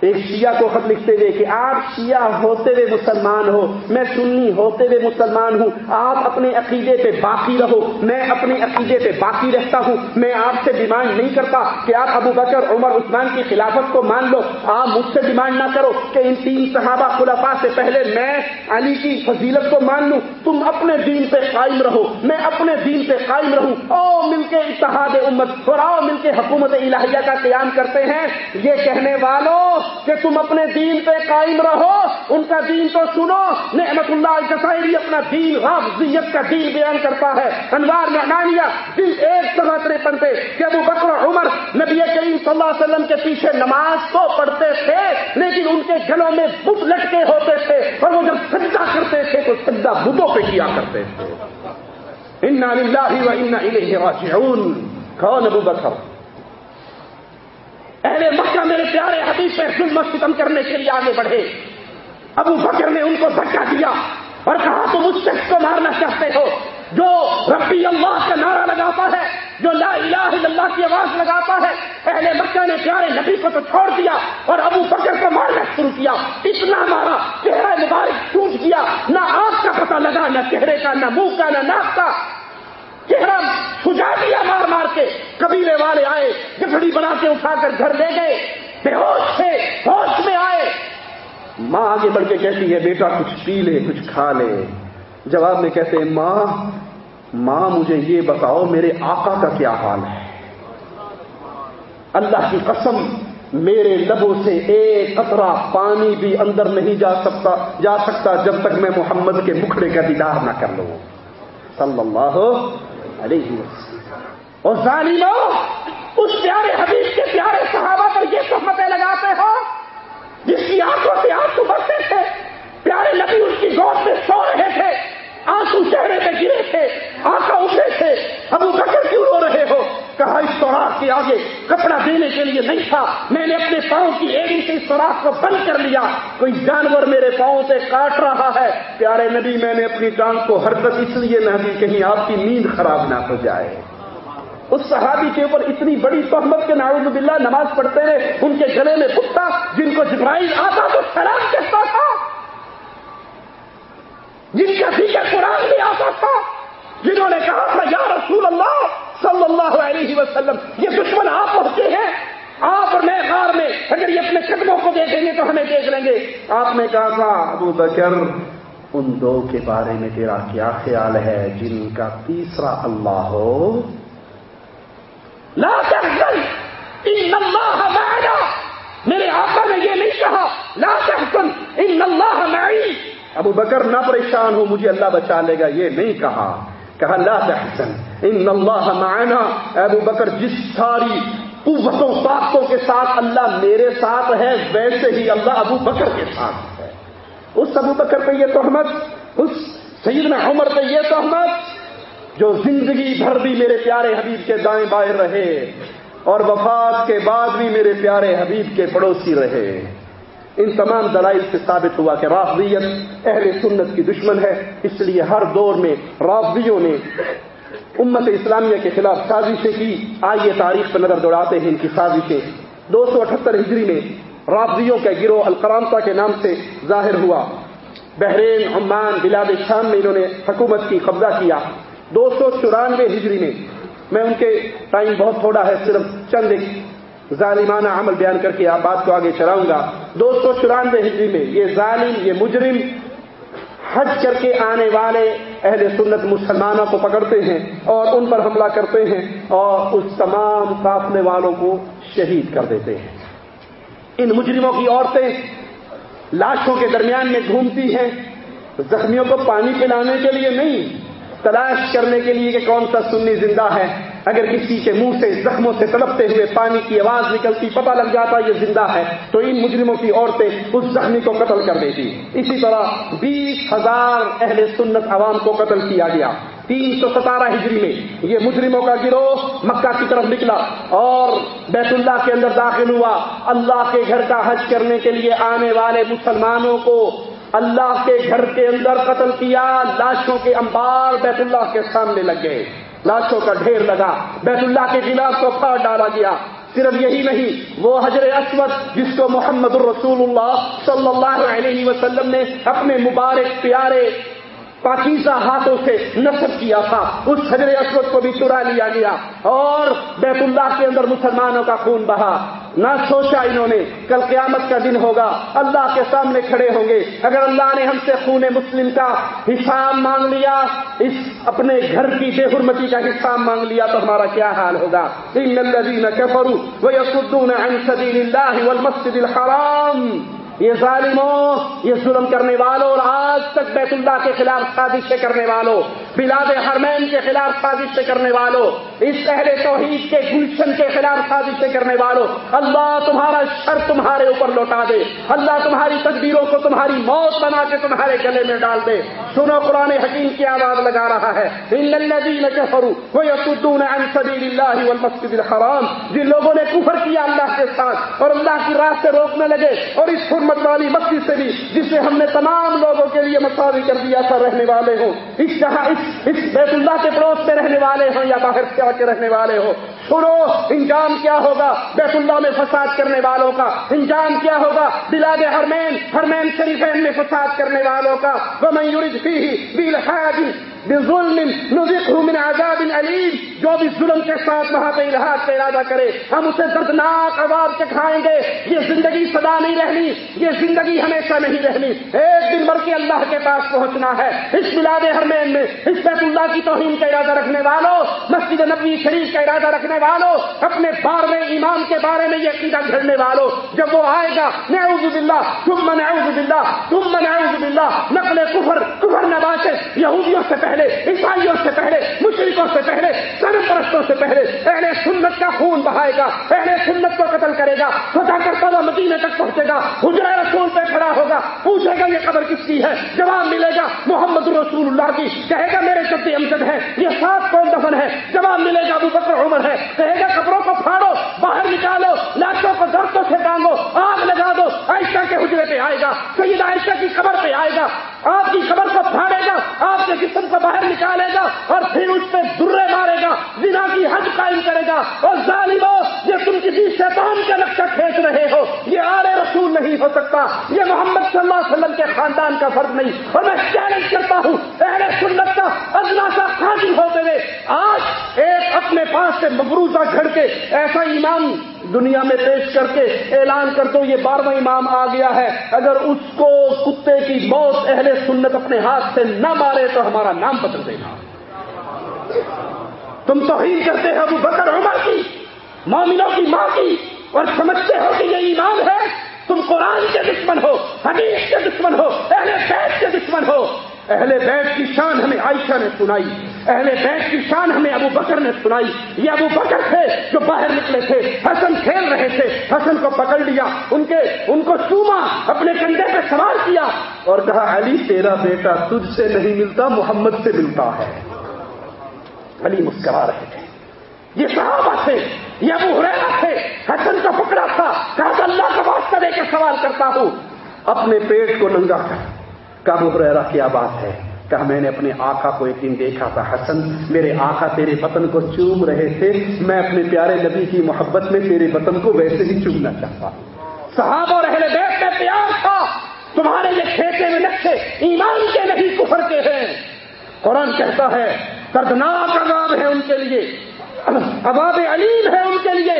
ایک شیعہ کو خط لکھتے ہوئے کہ آپ شیعہ ہوتے ہوئے مسلمان ہو، میں سنی ہوتے ہوئے مسلمان ہوں، آپ اپنے عقیدے پہ باقی رہو، میں اپنے عقیدے پہ باقی رہتا ہوں، میں آپ سے ڈیمانڈ نہیں کرتا کہ آپ ابو بکر، عمر، عثمان کی خلافت کو مان لو، آپ مجھ سے ڈیمانڈ نہ کرو کہ ان تین صحابہ خلفاء سے پہلے میں علی کی فضیلت کو مان لوں۔ تم اپنے دین پہ قائم رہو، میں اپنے دین پہ قائم رہوں۔ او مل کے اتحاد امت اور آؤ مل کے حکومت الہیہ کا قیام کرتے ہیں۔ یہ کہنے والوں کہ تم اپنے دین پہ قائم رہو۔ ان کا دین تو سنو۔ نعمت اللہ الجسائری اپنا دین غافزیت کا دین بیان کرتا ہے۔ انوار نعمانیہ دل ایک سوا تریپن پہ کہ ابو بکر عمر نبی کریم صلی اللہ علیہ وسلم کے پیچھے نماز تو پڑھتے تھے، لیکن ان کے گلوں میں بت لٹکے ہوتے تھے اور وہ جب سجدہ کرتے تھے تو سجدہ بتوں پہ کیا کرتے تھے۔ انا للہ و انا راجعون۔ کون ابو بکر اہل مکہ میرے پیارے حبیب پہ ظلم ستم کرنے کے لیے آگے بڑھے۔ ابو بکر نے ان کو دھکا دیا اور کہا، تم اس شخص کو مارنا چاہتے ہو جو ربی اللہ کا نعرہ لگاتا ہے، جو لا الہ الا اللہ کی آواز لگاتا ہے۔ اہل مکہ نے پیارے نبی کو تو چھوڑ دیا اور ابو بکر کو مارنا شروع کیا۔ اتنا مارا، چہرہ مبارک ٹوٹ گیا۔ نہ آنکھ کا پتہ لگا، نہ چہرے کا، نہ منہ کا، نہ ناک کا۔ چہرہ سجا دیا مار مار کے۔ قبیلے والے آئے گٹڑی بنا کے اٹھا کر گھر لے گئے۔ بے ہوش تھے، ہوش میں آئے۔ ماں آگے بڑھ کے کہتی ہے، بیٹا کچھ پی لے، کچھ کھا لے۔ جواب میں کہتے ہیں، ماں ماں مجھے یہ بتاؤ، میرے آقا کا کیا حال ہے؟ اللہ کی قسم، میرے لبوں سے ایک قطرہ پانی بھی اندر نہیں جا سکتا جا سکتا جب تک میں محمد کے مکھڑے کا دیدار نہ کر لوں۔ صلی اللہ علیہ وسلم۔ اور ظالموں، اس پیارے حبیب کے پیارے صحابہ پر یہ سہمتیں لگاتے ہو، جس کی آنکھوں سے آنسو بڑھتے تھے، پیارے نبی اس کی گود میں سو رہے تھے۔ آنسو چہرے پہ گرے تھے آنکھیں اٹھے تھے۔ ابو بکر کیوں رو رہے ہو؟ کہا، اس طرح کی کے آگے کپڑا دینے کے لیے نہیں تھا۔ میں نے اپنے پاؤں کی ایڑی سے سوراخ کو بند کر لیا۔ کوئی جانور میرے پاؤں سے کاٹ رہا ہے۔ پیارے نبی، میں نے اپنی ٹانگ کو حرکت اس لیے نہ دی کہیں آپ کی نیند خراب نہ ہو جائے۔ اس صحابی کے اوپر اتنی بڑی تحمت کے ناؤز باللہ نماز پڑھتے رہے۔ ان کے گلے میں پتا جن کو جبرائیل آتا تو سلام کہتا تھا۔ جن کا فکر قرآن بھی آتا تھا جنہوں نے کہا تھا، یا رسول اللہ صلی اللہ علیہ وسلم، یہ دشمن آپ پہنچے ہیں، آپ اور میں غار میں، اگر یہ اپنے قدموں کو دیکھیں گے تو ہمیں دیکھ لیں گے۔ آپ نے کہا تھا، ابو بکر، ان دو کے بارے میں تیرا کیا خیال ہے، جن کا تیسرا اللہ ہو؟ لا تحزن، ان اللہ معنا. میرے آقا نے یہ نہیں کہا، لا تحزن، ان اللہ معی. ابو بکر نہ پریشان ہو، مجھے اللہ بچا لے گا، یہ نہیں کہا۔ کہا، لا تحزن، ان اللہ معنا۔ ابو بکر، جس ساری قوتوں، طاقتوں کے ساتھ اللہ میرے ساتھ ہے، ویسے ہی اللہ ابو بکر کے ساتھ ہے۔ اس ابو بکر پہ یہ تہمت اس سیدنا عمر پہ یہ تہمت جو زندگی بھر بھی میرے پیارے حبیب کے دائیں بائیں رہے اور وفات کے بعد بھی میرے پیارے حبیب کے پڑوسی رہے۔ ان تمام دلائل سے ثابت ہوا کہ رافضیت اہل سنت کی دشمن ہے، اس لیے ہر دور میں رافضیوں نے امت اسلامیہ کے خلاف سازشیں کی۔ آئیے تاریخ پر نظر دوڑاتے ہیں ان کی سازشیں۔ دو سو اٹھہتر ہجری میں رافضیوں کا گروہ القرامتا کے نام سے ظاہر ہوا۔ بحرین، عمان، بلاد شام میں انہوں نے حکومت کی قبضہ کیا۔ دو سو چورانوے ہجری میں میں ان کے ٹائم بہت تھوڑا ہے، صرف چند ایک ظالمانہ عمل بیان کر کے آپ بات کو آگے چلاؤں گا۔ دو سو چورانوے ہجری میں یہ ظالم، یہ مجرم حج کر کے آنے والے اہل سنت مسلمانوں کو پکڑتے ہیں اور ان پر حملہ کرتے ہیں اور اس تمام قافلے والوں کو شہید کر دیتے ہیں۔ ان مجرموں کی عورتیں لاشوں کے درمیان میں گھومتی ہیں، زخمیوں کو پانی پلانے کے لیے نہیں تلاش کرنے کے لیے کہ کون سا سنی زندہ ہے؟ اگر کسی کے منہ سے، زخموں سے تڑپتے ہوئے پانی کی آواز نکلتی، پتہ لگ جاتا یہ زندہ ہے، تو ان مجرموں کی عورتیں اس زخمی کو قتل کر دیتی۔ اسی طرح بیس ہزار اہل سنت عوام کو قتل کیا گیا۔ تین سو ستارہ ہجری میں یہ مجرموں کا گروہ مکہ کی طرف نکلا اور بیت اللہ کے اندر داخل ہوا۔ اللہ کے گھر کا حج کرنے کے لیے آنے والے مسلمانوں کو اللہ کے گھر کے اندر قتل کیا، لاشوں کے انبار بیت اللہ کے سامنے لگ گئے۔ لاشوں کا ڈھیر لگا، بیت اللہ کے خلاف کو پھاڑ ڈالا گیا۔ صرف یہی نہیں، وہ حجر اسود، جس کو محمد الرسول اللہ صلی اللہ علیہ وسلم نے اپنے مبارک پیارے پاکیزہ ہاتھوں سے نصب کیا تھا۔ اس حجر اسود کو بھی چرا لیا گیا اور بیت اللہ کے اندر مسلمانوں کا خون بہا۔ نہ سوچا انہوں نے کل قیامت کا دن ہوگا۔ اللہ کے سامنے کھڑے ہوں گے۔ اگر اللہ نے ہم سے خون مسلم کا حساب مانگ لیا، اس اپنے گھر کی بے حرمتی کا حساب مانگ لیا، تو ہمارا کیا حال ہوگا؟ والمسجد الحرام۔ یہ ظالموں، یہ ظلم کرنے والوں اور آج تک بیت اللہ کے خلاف سازشیں کرنے والوں، بلاد حرمین کے خلاف سازشیں کرنے والوں، اس اہل توحید کے گلشن کے خلاف سازشیں کرنے والوں، اللہ تمہارا شر تمہارے اوپر لوٹا دے، اللہ تمہاری تقدیروں کو تمہاری موت بنا کے تمہارے گلے میں ڈال دے۔ سنو قرآن حکیم کی آواز لگا رہا ہے۔ الحرام۔ جن لوگوں نے کفر کیا اللہ کے ساتھ اور اللہ کی راہ سے روکنے لگے اور اس حرمت والی مسجد سے بھی جسے ہم نے تمام لوگوں کے لیے مساوی کر دیا تھا، رہنے والے ہوں۔ اس جہاں، اس اس بیت اللہ کے پڑوس میں رہنے والے ہوں یا باہر سے آ کے رہنے والے ہوں؟ سنو، انجام کیا ہوگا بیت اللہ میں فساد کرنے والوں کا؟ انجام کیا ہوگا؟ بلاد حرمین حرمین شریفین میں فساد کرنے والوں کا؟ وہ میور من عذاب علیم جو بھی ظلم کے ساتھ وہاں پہ الحاظ کا ارادہ کرے، ہم اسے دردناک عذاب چکھائیں گے. یہ زندگی سدا نہیں رہنی، یہ زندگی ہمیشہ نہیں رہنی. ایک دن بھر کے اللہ کے پاس پہنچنا ہے. اس ملاد حرمین میں، اس بیت اللہ کی توہین کا ارادہ رکھنے والوں، مسجد نبی شریف کا ارادہ رکھنے والوں، اپنے بار میں ایمان کے بارے میں یہ عقیدہ گھڑنے والوں. جب وہ آئے گا، نعوذ باللہ تم نعوذ باللہ تم نعوذ باللہ، نقل کفر کفر نباشت یہودیوں سے پہلے پہلے، عیسائیوں سے پہلے مشرقوں سے پہلے سر پرستوں سے پہلے، اہل سنت کا خون بہائے گا، اہل سنت کو قتل کرے گا سدا کرتا ہوا مدینے تک پہنچے گا، حجرہ رسول پہ کھڑا ہوگا، پوچھے گا یہ قبر کس کی ہے؟ جواب ملے گا محمد رسول اللہ کی۔ کہے گا میرے جدی امجد ہے یہ سات کون دفن ہے جواب ملے گا ابو بکر عمر ہے کہے گا قبروں کو پھاڑو، باہر نکالو لاٹوں کو درختوں سے ٹانگو، آگ لگا دو، عائشہ کے حجرے پہ آئے گا سید عائشہ کی قبر پہ آئے گا، آپ کی قبر کو پھاڑے گا، آپ کے جسم کو باہر نکالے گا اور پھر اس پہ درے مارے گا بنا کی حج قائم کرے گا۔ اور ظالمو، یہ تم کسی شیطان کا نقشہ کھینچ رہے ہو۔ یہ آلے رسول نہیں ہو سکتا۔ یہ محمد صلی اللہ علیہ وسلم کے خاندان کا فرض نہیں۔ اور میں چیلنج کرتا ہوں، اہل سنت کا ازنا کا خاطر ہوتے ہوئے، آج ایک اپنے پاس سے مبروزہ گھڑ کے ایسا ایمان دنیا میں پیش کر کے اعلان کر دو، یہ بارہواں امام آ گیا ہے۔ اگر اس کو کتے کی موت اہل سنت اپنے ہاتھ سے نہ مارے تو ہمارا نام بدل دے گا۔ تم توہین کرتے ہیں ابو بکر، عمر کی، مومنوں کی ماں کی، اور سمجھتے ہو کہ یہ ایمان ہے۔ تم قرآن کے دشمن ہو، حدیث کے دشمن ہو، اہل بیت کے دشمن ہو۔ اہل بیت کی شان ہمیں عائشہ نے سنائی، اہل بیت کی شان ہمیں ابو بکر نے سنائی۔ یہ ابو بکر تھے جو باہر نکلے تھے، حسن کھیل رہے تھے۔ حسن کو پکڑ لیا، ان کے، ان کو چوما اپنے کندھے پہ سوار کیا۔ اور کہا، علی، تیرا بیٹا تجھ سے نہیں ملتا، محمد سے ملتا ہے۔ علی مسکرا رہے تھے۔ یہ صحابہ تھے، یہ ابو ہریرا تھے۔ حسن کا پکڑا تھا، کہا، اللہ کا واسطہ دے کے سوال کرتا ہوں۔ اپنے پیٹ کو ننگا کر۔ کابو ہریرا کیا بات ہے؟ کہا، میں نے اپنے آقا کو ایک دن دیکھا تھا حسن، میرے آقا تیرے وطن کو چوم رہے تھے، میں اپنے پیارے نبی کی محبت میں تیرے وطن کو ویسے ہی چومنا چاہتا صحابہ اور اہل بیت میں پیار تھا، تمہارے یہ کھیتے میں نقشے ایمان کے نہیں کفر کے ہیں۔ قرآن کہتا ہے، دردناک عذاب ہے ان کے لیے، عذاب علیم ہے ان کے لیے،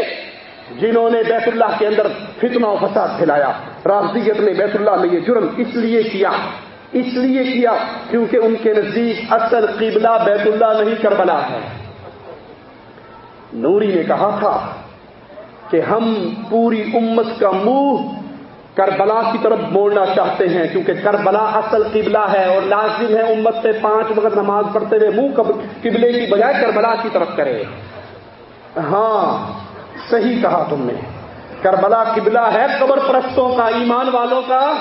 جنہوں نے بیت اللہ کے اندر فتنہ و فساد پھیلایا۔ رافضیت نے بیت اللہ میں یہ جرم اس لیے کیا اس لیے کیا کیونکہ ان کے نزدیک اصل قبلہ بیت اللہ نہیں، کربلا ہے۔ نوری نے کہا تھا کہ ہم پوری امت کا منہ کربلا کی طرف موڑنا چاہتے ہیں، کیونکہ کربلا اصل قبلہ ہے اور لازم ہے امت سے پانچ وقت نماز پڑھتے ہوئے منہ قبلے کی بجائے کربلا کی طرف کرے۔ ہاں صحیح کہا تم نے۔ کربلا قبلہ ہے قبر پرستوں کا، ایمان والوں کا۔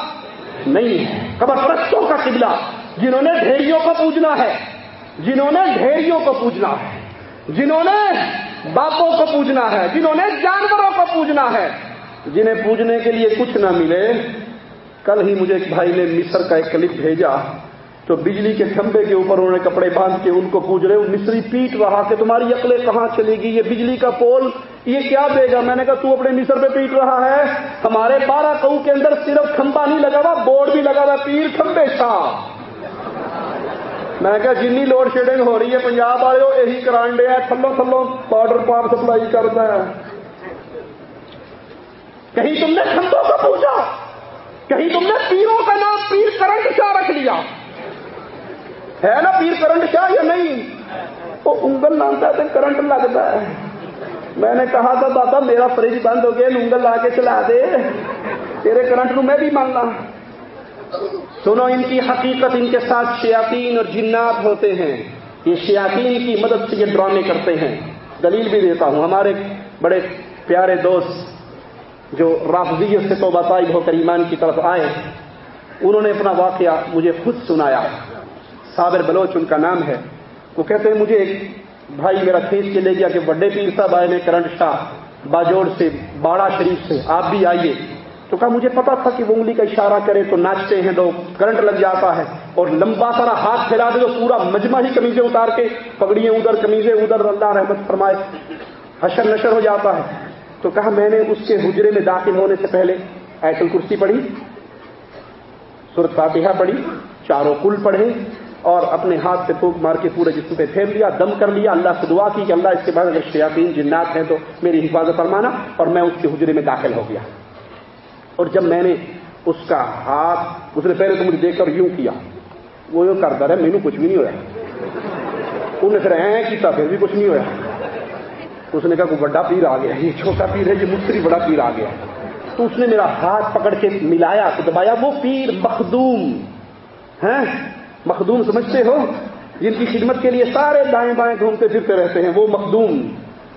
نہیں ہے۔ قبر پرستوں کا قبلہ جنہوں نے ڈھیریوں کو پوجنا ہے، جنہوں نے ڈھیریوں کو پوجنا ہے، جنہوں نے باپوں کو پوجنا ہے، جنہوں نے جانوروں کو پوجنا ہے۔ جنہیں پوجنے کے لیے کچھ نہ ملے، کل ہی مجھے ایک بھائی نے مصر کا ایک کلپ بھیجا۔ تو بجلی کے کھمبے کے اوپر انہوں نے کپڑے باندھ کے ان کو پوج رہے وہ مصری پیٹ رہا کہ تمہاری عقلیں کہاں چلے گی؟ یہ بجلی کا پول یہ کیا دے گا؟ میں نے کہا تو اپنے مصر پہ پیٹ رہا ہے۔ ہمارے بارہ کہو کے اندر صرف کھمبا نہیں لگا ہوا، بورڈ بھی لگا ہوا، پیر کھمبے تھا میں نے کہا جنی لوڈ شیڈنگ ہو رہی ہے، پنجاب والے یہی کرانڈے ہیں تھلو تھلو پاؤڈر پاپ سپلائی کرتا ہے۔ کہیں تم نے کھمبوں کو پوچھا؟ کہیں تم نے پیروں کا نام پیر کرنٹ شاہ رکھ لیا؟ ہے نا پیر کرنٹ شاہ یا نہیں؟ وہ انگل لانتا ہے کرنٹ لگتا ہے۔ میں نے کہا تھا، بابا، میرا فریج بند ہو گیا انگل لا کے چلا دے. تیرے کرنٹ کو میں بھی ماننا. سنو، ان کی حقیقت ان کے ساتھ شیاطین اور جنات ہوتے ہیں. یہ شیاطین کی مدد سے یہ ڈرانے کرتے ہیں. دلیل بھی دیتا ہوں. ہمارے بڑے پیارے دوست جو رافضیت سے توبہ طائب ہو کر ایمان کی طرف آئے، انہوں نے اپنا واقعہ مجھے خود سنایا. صابر بلوچ ان کا نام ہے. وہ کہتے ہیں، مجھے ایک بھائی میرا کھینچ کے لے گیا کہ بڑے پیر صاحب آئے میں کرنٹ شاہ، باجوڑ سے، باڑا شریف سے، آپ بھی آئیے۔ تو کہا مجھے پتا تھا کہ وہ انگلی کا اشارہ کرے تو ناچتے ہیں تو کرنٹ لگ جاتا ہے۔ اور لمبا سارا ہاتھ پھیلا دے تو پورا مجمع ہی کمیزیں اتار کے پگڑیاں ادھر، کمیزیں ادھر، اللہ رحمت فرمائے، حشر نشر ہو جاتا ہے۔ تو کہا میں نے اس کے حجرے میں داخل ہونے سے پہلے ایسل کرسی پڑھی، سورت فاتحہ پڑھی، چاروں کل پڑھے اور اپنے ہاتھ سے پھونک مار کے پورے جسم پہ پھیر لیا، دم کر لیا، اللہ سے دعا کی کہ اللہ اس کے بعد اگر شیاطین جنات ہیں تو میری حفاظت فرمانا اور میں اس کے حجرے میں داخل ہو گیا۔ اور جب میں نے اس کا ہاتھ، اس نے پہلے تو مجھے دیکھ کر یوں کیا۔ وہ یوں کرتا رہا مینو کچھ بھی نہیں ہوا انہیں پھر این کیا پھر بھی کچھ نہیں ہوا اس نے کہا، کوئی بڑا پیر آ گیا۔ یہ چھوٹا پیر ہے، یہ مجھ سے بڑا پیر آ گیا۔ تو اس نے میرا ہاتھ پکڑ کے ملایا، تو دبایا، وہ پیر مخدوم۔ ہے مخدوم سمجھتے ہو؟ جن کی خدمت کے لیے سارے دائیں بائیں گھومتے پھرتے رہتے ہیں، وہ مخدوم۔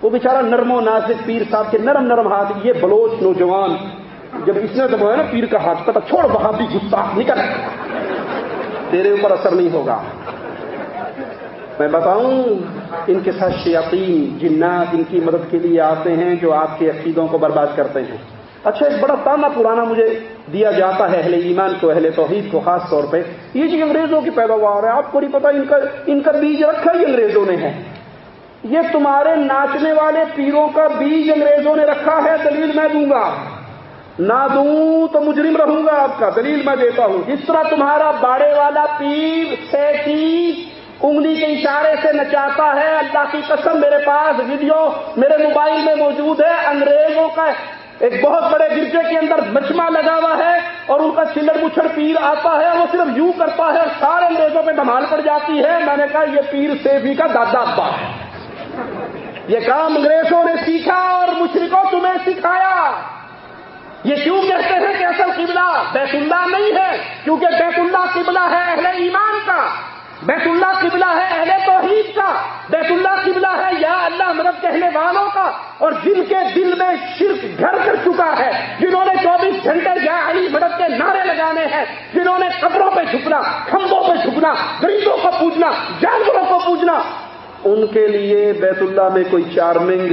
وہ بیچارہ نرم و نازک پیر صاحب کے نرم نرم ہاتھ، یہ بلوچ نوجوان۔ جب اس نے دبایا نا پیر کا ہاتھ پتا چھوڑ، وہاں بھی گسا نکل۔ تیرے اوپر اثر نہیں ہوگا۔ میں بتاؤں، ان کے ساتھ شیاطین، جنات ان کی مدد کے لیے آتے ہیں جو آپ کے عقیدوں کو برباد کرتے ہیں۔ اچھا ایک بڑا تانا پرانا مجھے دیا جاتا ہے اہل ایمان کو، اہل توحید کو، خاص طور پہ۔ یہ جو انگریزوں کی پیداوار ہے، آپ کو نہیں پتا ان کا ان کا بیج رکھا ہی انگریزوں نے ہے۔ یہ تمہارے ناچنے والے پیروں کا بیج انگریزوں نے رکھا ہے، دلیل میں دوں گا۔ نہ دوں تو مجرم رہوں گا آپ کا، دلیل میں دیتا ہوں۔ جس طرح تمہارا باڑے والا پیر سیٹی انگلی کے اشارے سے نچاتا ہے، اللہ کی قسم میرے پاس ویڈیو میرے موبائل میں موجود ہے، انگریزوں کا ایک بہت بڑے گرجے کے اندر مچما لگا ہوا ہے اور ان کا چلڑ مچھڑ پیر آتا ہے وہ صرف یوں کرتا ہے اور سارے انگریزوں پہ دھمال پڑ جاتی ہے۔ میں نے کہا یہ پیر سیفی کا دادا ابا ہے۔ یہ کام انگریزوں نے سیکھا اور مشرقوں تمہیں سکھایا۔ یہ کیوں کہتے ہیں کہ اصل قبلہ بیت اللہ نہیں ہے؟ کیونکہ بیت اللہ قبلہ ہے اہل ایمان کا۔ بیت اللہ قبلہ ہے اہل توحید کا، بیت اللہ قبلہ ہے یا اللہ مدد کہنے والوں کا، اور جن کے دل میں شرک گھر کر چکا ہے، جنہوں نے چوبیس گھنٹے یا علی مدد کے نعرے لگانے ہیں، جنہوں نے قبروں پہ جھکنا، کھمبوں پہ جھکنا، غریبوں کو پوجنا، جانوروں کو پوجنا۔ ان کے لیے بیت اللہ میں کوئی چارمنگ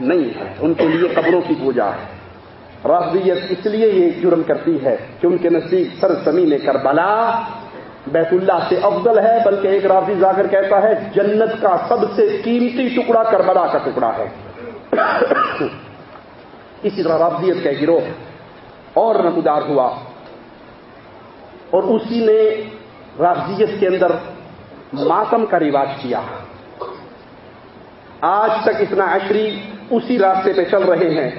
نہیں ہے، ان کے لیے قبروں کی پوجا ہے۔ رافضیت اس لیے یہ جرم کرتی ہے کہ ان کے نزدیک سر زمین کربلا بیت اللہ سے افضل ہے، بلکہ ایک رافی جا کہتا ہے، جنت کا سب سے قیمتی ٹکڑا کربلا کا ٹکڑا ہے۔ اسی طرح رافضیت کا گروہ اور نمودار ہوا۔ اور اسی نے رافضیت کے اندر ماتم کا رواج کیا۔ آج تک اتنا عشری اسی راستے پہ چل رہے ہیں۔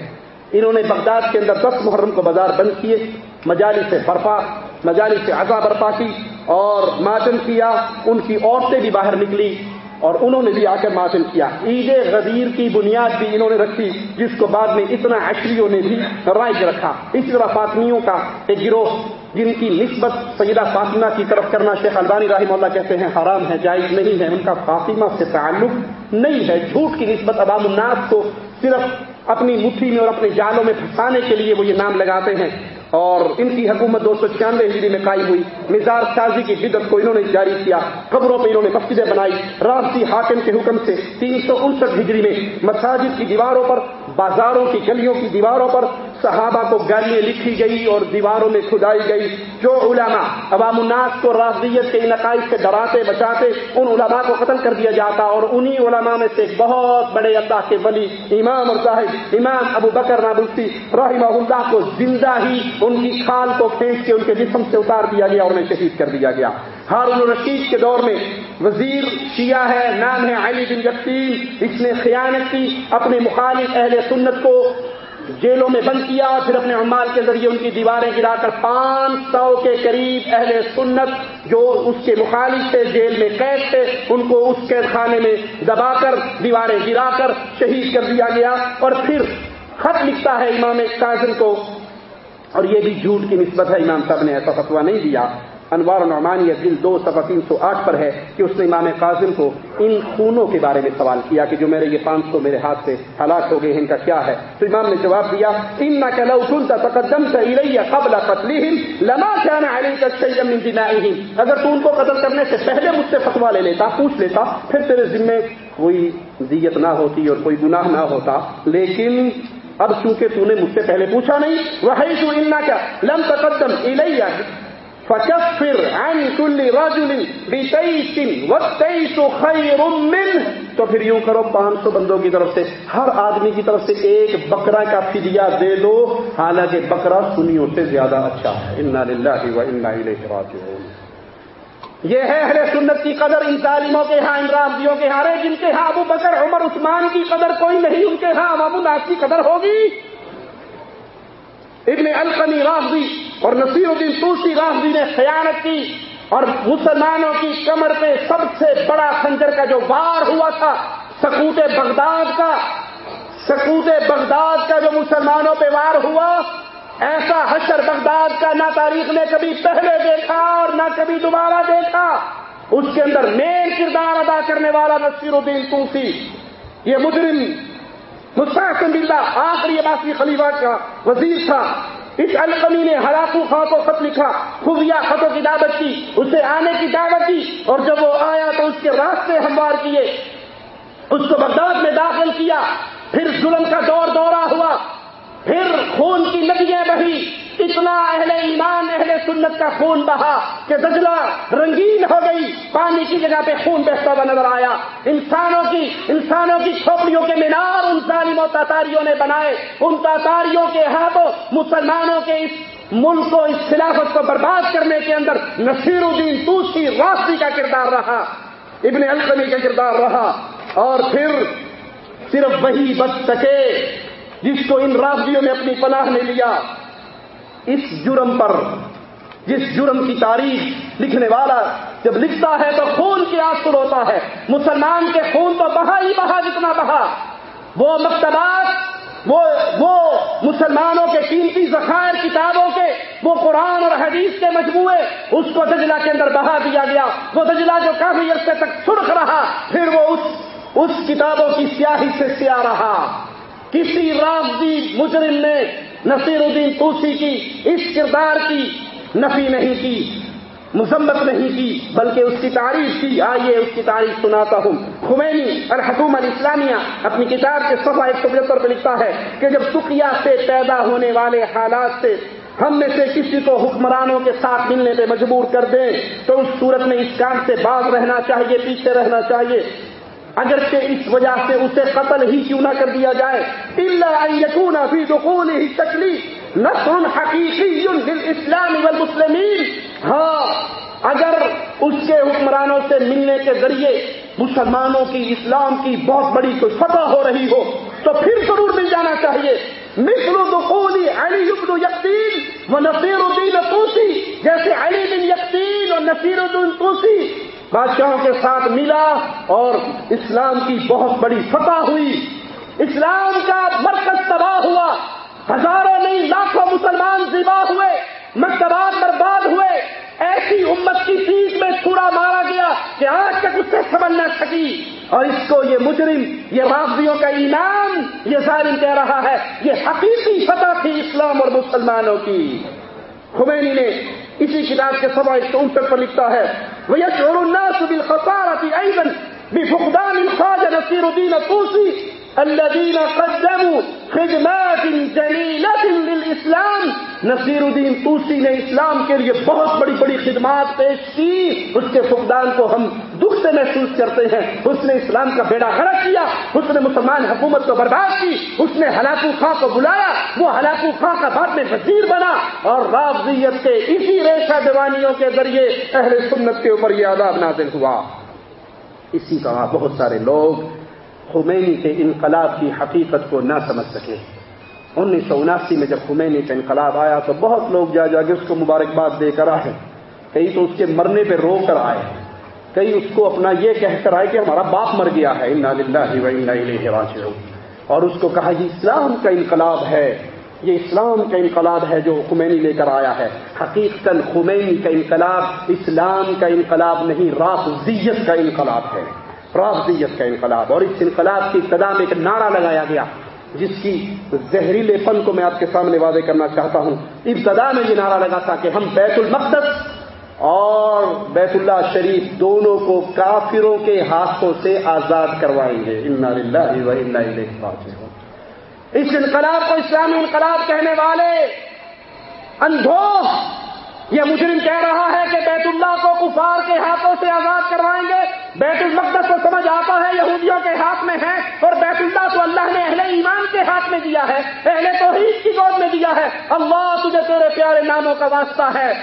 انہوں نے بغداد کے اندر دس محرم کو بازار بند کیے مجالی سے برپا مجالی سے عزا برپا کی۔ اور ماتم کیا، ان کی عورتیں بھی باہر نکلی اور انہوں نے بھی آ کر ماتم کیا۔ عید غدیر کی بنیاد بھی انہوں نے رکھی، جس کو بعد میں اتنا عشریوں نے بھی رائج رکھا۔ اسی طرح فاطمیوں کا ایک گروہ، جن کی نسبت سیدہ فاطمہ کی طرف کرنا شیخ البانی رحمہ اللہ کہتے ہیں حرام ہے، جائز نہیں ہے۔ ان کا فاطمہ سے تعلق نہیں ہے۔ جھوٹ کی نسبت عوام الناس کو صرف اپنی مٹھی میں اور اپنے جالوں میں پھنسانے کے لیے وہ یہ نام لگاتے ہیں۔ اور ان کی حکومت دو سو چھیانوے ہجری میں قائم ہوئی۔ مزار سازی کی بدت کو انہوں نے جاری کیا۔ قبروں پہ انہوں نے مسجدیں بنائی۔ راستی حاکم کے حکم سے تین سو انسٹھ ہجری میں مساجد کی دیواروں پر، بازاروں کی گلیوں کی دیواروں پر صحابہ کو گالیاں لکھی گئی اور دیواروں میں کھدائی گئی۔ جو علماء عوام الناس کو رافضیت کے عقائد سے ڈراتے، بچاتے، ان علماء کو قتل کر دیا جاتا اور انہی علماء میں سے بہت بڑے اللہ کے ولی امام اور صاحب امام ابو بکر نابلسی رحمہ اللہ کو زندہ ہی ان کی کھال کو کھینچ کے ان کے جسم سے اتار دیا گیا اور انہیں شہید کر دیا گیا۔ ہارون الرشید کے دور میں وزیر شیعہ ہے، نام ہے علی بن جفیل اس نے خیانت کی، اپنے مخالف اہل سنت کو جیلوں میں بند کیا، پھر اپنے عمال کے ذریعے ان کی دیواریں گرا کر پانچ سو کے قریب اہل سنت جو اس کے مخالف تھے، جیل میں قید تھے، ان کو اس قید خانے میں دبا کر دیواریں گرا کر شہید کر دیا گیا۔ اور پھر خط لکھتا ہے امام کاظم کو، اور یہ بھی جھوٹ کی نسبت ہے، امام صاحب نے ایسا فتوا نہیں دیا۔ انوار نعمانی دل دو سفا تین سو آٹھ پر ہے کہ اس نے امام قاظم کو ان خونوں کے بارے میں سوال کیا کہ جو میرے یہ پانچ سو میرے ہاتھ سے ہلاک ہو گئے ہیں، ان کا کیا ہے؟ تو امام نے جواب دیا ان نہ کہ قبل قتل لما کیا علی کا اگر تو ان کو قتل کرنے سے پہلے مجھ سے فتوا لے لیتا، پوچھ لیتا، پھر تیرے ذمے کوئی دیت نہ ہوتی اور کوئی گناہ نہ ہوتا۔ لیکن اب چونکہ تو نے مجھ سے پہلے پوچھا نہیں وہی تو ان کیا لم تقدم الیہ فکفر عن كل رجل بتيس والتيس خير منه تو پھر یوں کرو، پانچ سو بندوں کی طرف سے، ہر آدمی کی طرف سے ایک بکرا کا فدیہ دے دو۔ حالانکہ بکرا سنیوں سے زیادہ اچھا ہے۔ انا للہ و انا الیہ راجعون۔ یہ ہے اہل سنت کی قدر، ان تعلیموں کے ہاں ان رابطیوں کے ہاں۔ جن کے ہاں ابو بکر، عمر، عثمان کی قدر کوئی نہیں، ان کے ہاں ابو ناس کی قدر ہوگی۔ ابن القنی رافضی اور نصیر الدین توسی رافضی نے خیانت کی اور مسلمانوں کی کمر پہ سب سے بڑا خنجر کا جو وار ہوا تھا، سکوت بغداد کا، سکوت بغداد کا جو مسلمانوں پہ وار ہوا، ایسا حشر بغداد کا نہ تاریخ نے کبھی پہلے دیکھا اور نہ کبھی دوبارہ دیکھا۔ اس کے اندر مین کردار ادا کرنے والا نصیر الدین توسی یہ مجرم مستحسن بلّہ آخری عباسی خلیفہ کا وزیر تھا۔ اس القمی نے ہلاکو خاں کو خط لکھا خفیہ خطوں کی دعوت کی اسے آنے کی دعوت کی، اور جب وہ آیا تو اس کے راستے ہموار کیے۔ اس کو بغداد میں داخل کیا۔ پھر ظلم کا دور دورہ ہوا۔ پھر خون کی ندیاں بہی اتنا اہل ایمان، اہل سنت کا خون بہا کہ دجلہ رنگین ہو گئی، پانی کی جگہ پہ خون بہتا ہوا نظر آیا۔ انسانوں کی انسانوں کی کھوپڑیوں کے مینار ان ظالم و تاتاریوں نے بنائے۔ ان تاتاریوں کے ہاتھوں مسلمانوں کے اس ملک کو اس خلافت کو برباد کرنے کے اندر نصیر الدین توسی راستی کا کردار رہا، ابن القمی کا کردار رہا۔ اور پھر صرف وہی بچ سکے جس کو ان رابطیوں نے اپنی پناہ نے لیا۔ اس جرم پر، جس جرم کی تاریخ لکھنے والا جب لکھتا ہے تو خون کی آسر ہوتا ہے۔ مسلمان کے خون تو بہا ہی بہا جتنا بہا۔ وہ مکتبات، وہ وہ مسلمانوں کے قیمتی ذخائر کتابوں کے، وہ قرآن اور حدیث کے مجموعے، اس کو دجلہ کے اندر بہا دیا گیا۔ وہ دجلہ جو کافی عرصے تک سرخ رہا، پھر وہ اس اس کتابوں کی سیاہی سے سیاہ رہا۔ کسی رافضی مجرم نے نصیر الدین توسی کی اس کردار کی نفی نہیں کی، مذمت نہیں کی، بلکہ اس کی تعریف کی۔ آئیے اس کی تعریف سناتا ہوں۔ خمینی الحکوم الاسلامیہ اپنی کتاب کے صفحہ ایک سو پچہتر پہ لکھتا ہے کہ جب سکیا سے پیدا ہونے والے حالات سے ہم میں سے کسی کو حکمرانوں کے ساتھ ملنے پہ مجبور کر دیں، تو اس صورت میں اس کام سے باز رہنا چاہیے، پیچھے رہنا چاہیے۔ اگرچہ اس وجہ سے اسے قتل ہی کیوں نہ کر دیا جائے اللہ یقون فی دخول ہی تکلیف نسل حقیقی اسلام والمسلمین۔ ہاں اگر اس کے حکمرانوں سے ملنے کے ذریعے مسلمانوں کی اسلام کی بہت بڑی کوئی فتح ہو رہی ہو، تو پھر ضرور مل جانا چاہیے۔ مثل دخولی علی ابن یقین و نصیر الدین توسی جیسے علی بن یقین اور نصیر الدین توسی بادشاہوں کے ساتھ ملا اور اسلام کی بہت بڑی فتح ہوئی۔ اسلام کا مرکز تباہ ہوا۔ ہزاروں نہیں، لاکھوں مسلمان زبا ہوئے مکتبات برباد ہوئے۔ ایسی امت کی چیز میں چھوڑا مارا گیا کہ آج تک اس سے سمجھ نہ سکی۔ اور اس کو یہ مجرم، یہ رافضیوں کا ایمان، یہ ظالم کہہ رہا ہے۔ یہ حقیقی فتح تھی اسلام اور مسلمانوں کی۔ خمینی نے اسی کتاب کے سوا ایک سو انسٹھ پر لکھتا ہے وہ یشعر الناس بالخسارة ايضا بفقدان الخواجہ نصیر الدین الطوسی الذين قدموا خدمات جليلة للإسلام. نصیر الدین توسی نے اسلام کے لیے بہت بڑی بڑی خدمات پیش کی. اس کے فقدان کو ہم دکھ سے محسوس کرتے ہیں. اس نے اسلام کا بیڑا غرق کیا. اس نے مسلمان حکومت کو برباد کی. اس نے ہلاکو خاں کو بلایا. وہ ہلاکو خاں کا بعد میں وزیر بنا. اور رافضیت کے اسی ریشہ دیوانیوں کے ذریعے اہل سنت کے اوپر یہ عذاب نازل ہوا. اسی طرح بہت سارے لوگ خمینی کے انقلاب کی حقیقت کو نہ سمجھ سکے۔ انیس سو اناسی میں جب خمینی کا انقلاب آیا تو بہت لوگ جا جا کے اس کو مبارکباد دے کر آئے۔ کئی تو اس کے مرنے پہ رو کر آئے۔ کئی اس کو اپنا یہ کہہ کر آئے کہ ہمارا باپ مر گیا ہے راجعون۔ اور اس کو کہا، یہ اسلام کا انقلاب ہے۔ یہ اسلام کا انقلاب ہے جو خمینی لے کر آیا ہے۔ حقیقت خمینی کا انقلاب اسلام کا انقلاب نہیں رافضیت کا انقلاب ہے۔ رافضیت کا انقلاب اور اس انقلاب کی ابتدا میں ایک نعرہ لگایا گیا، جس کی زہریلے پن کو میں آپ کے سامنے واضح کرنا چاہتا ہوں۔ ابتدا میں یہ نعرہ لگا تھا کہ ہم بیت المقدس اور بیت اللہ شریف دونوں کو کافروں کے ہاتھوں سے آزاد کروائیں گے۔ اس انقلاب کو اسلامی انقلاب کہنے والے اندھو یہ مجرم کہہ رہا ہے کہ بیت اللہ کو کفار کے ہاتھوں سے آزاد کروائیں گے۔ بیت المقدس کو سمجھ آتا ہے یہودیوں کے ہاتھ میں ہے اور بیت اللہ تو اللہ نے اہل ایمان کے ہاتھ میں دیا ہے، اہل توحید کی گود میں دیا ہے۔ اللہ تجھے تیرے پیارے ناموں کا واسطہ ہے۔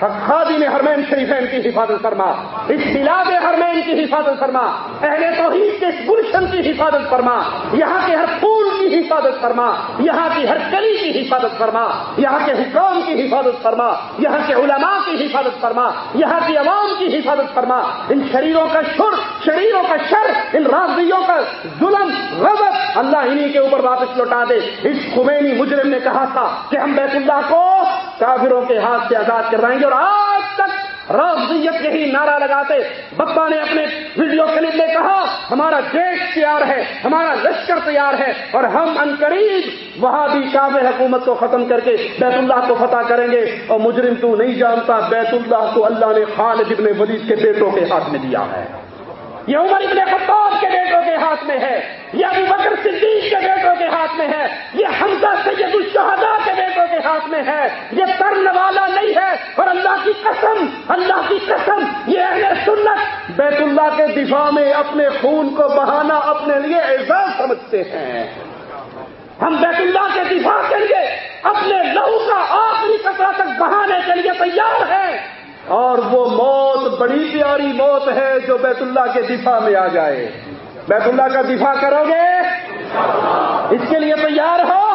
خادی نے ہرمین شریفین کی حفاظت فرما اس خلاف ہرمین کی حفاظت فرما، اہل توحید کے گلشن کی حفاظت فرما، یہاں کے ہر پھول کی حفاظت فرما، یہاں کی ہر کلی کی حفاظت فرما، یہاں کے حکام کی حفاظت فرما، یہاں کے علماء کی حفاظت فرما، یہاں کی عوام کی حفاظت فرما۔ ان شریروں کا شر، شریروں کا شر، ان راضیوں کا ظلم، غضب، اللہ انہی کے اوپر واپس لوٹا دے۔ اس خمینی مجرم نے کہا تھا کہ ہم بیت اللہ کو کافروں کے ہاتھ سے آزاد کروائیں گے رات تک رافضیت یہی نعرہ لگاتے، بپا نے اپنے ویڈیو کلپ میں کہا، ہمارا دیش تیار ہے، ہمارا لشکر تیار ہے اور ہم ان قریب وہاں بھی کابل حکومت کو ختم کر کے بیت اللہ کو فتح کریں گے اور مجرم تو نہیں جانتا، بیت اللہ کو اللہ نے خالد ابن ولید کے بیٹوں کے ہاتھ میں دیا ہے۔ یہ عمر ابن خطاب کے بیٹوں کے ہاتھ میں ہے، یہ ابو بکر صدیق کے بیٹوں کے ہاتھ میں ہے، یہ حمزہ سید الشہداء کے بیٹوں کے ہاتھ میں ہے۔ یہ ترن والا نہیں ہے اور اللہ کی قسم، اللہ کی قسم، یہ اہل سنت بیت اللہ کے دفاع میں اپنے خون کو بہانا اپنے لیے اعزاز سمجھتے ہیں۔ ہم بیت اللہ کے دفاع کے لیے اپنے لہو کا آخری کترا تک بہانے کے لیے تیار ہیں۔ اور وہ موت، بڑی پیاری موت ہے جو بیت اللہ کے دفاع میں آ جائے۔ بیت اللہ کا دفاع کرو گے؟ اس کے لیے تیار ہو؟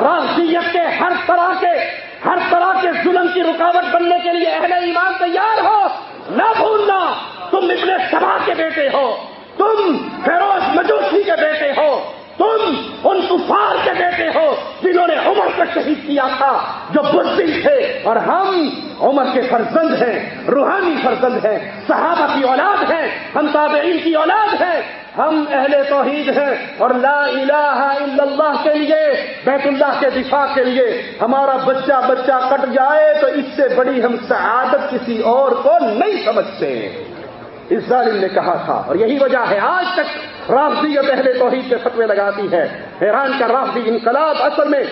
راشیت کے ہر طرح کے، ہر طرح کے ظلم کی رکاوٹ بننے کے لیے اہل ایمان تیار ہو؟ نہ بھولنا، تم اتنے سبا کے بیٹے ہو۔ تم فیروز مجوسی کے بیٹے ہو۔ تم ان کفار کے بیٹے ہو جنہوں نے عمر کا شہید کیا تھا، جو بزدل تھے۔ اور ہم عمر کے فرزند ہیں، روحانی فرزند ہیں، صحابہ کی اولاد ہیں، ہم تابعین کی اولاد ہیں۔ ہم اہل توحید ہیں اور لا الہ الا اللہ کے لیے، بیت اللہ کے دفاع کے لیے۔ ہمارا بچہ بچہ کٹ جائے تو اس سے بڑی ہم سعادت کسی اور کو نہیں سمجھتے۔ اس ظالم نے کہا تھا، اور یہی وجہ ہے آج تک رافضیت اہل توحید کے فتوے لگاتی ہے۔ ایران کا رافضی انقلاب اصل میں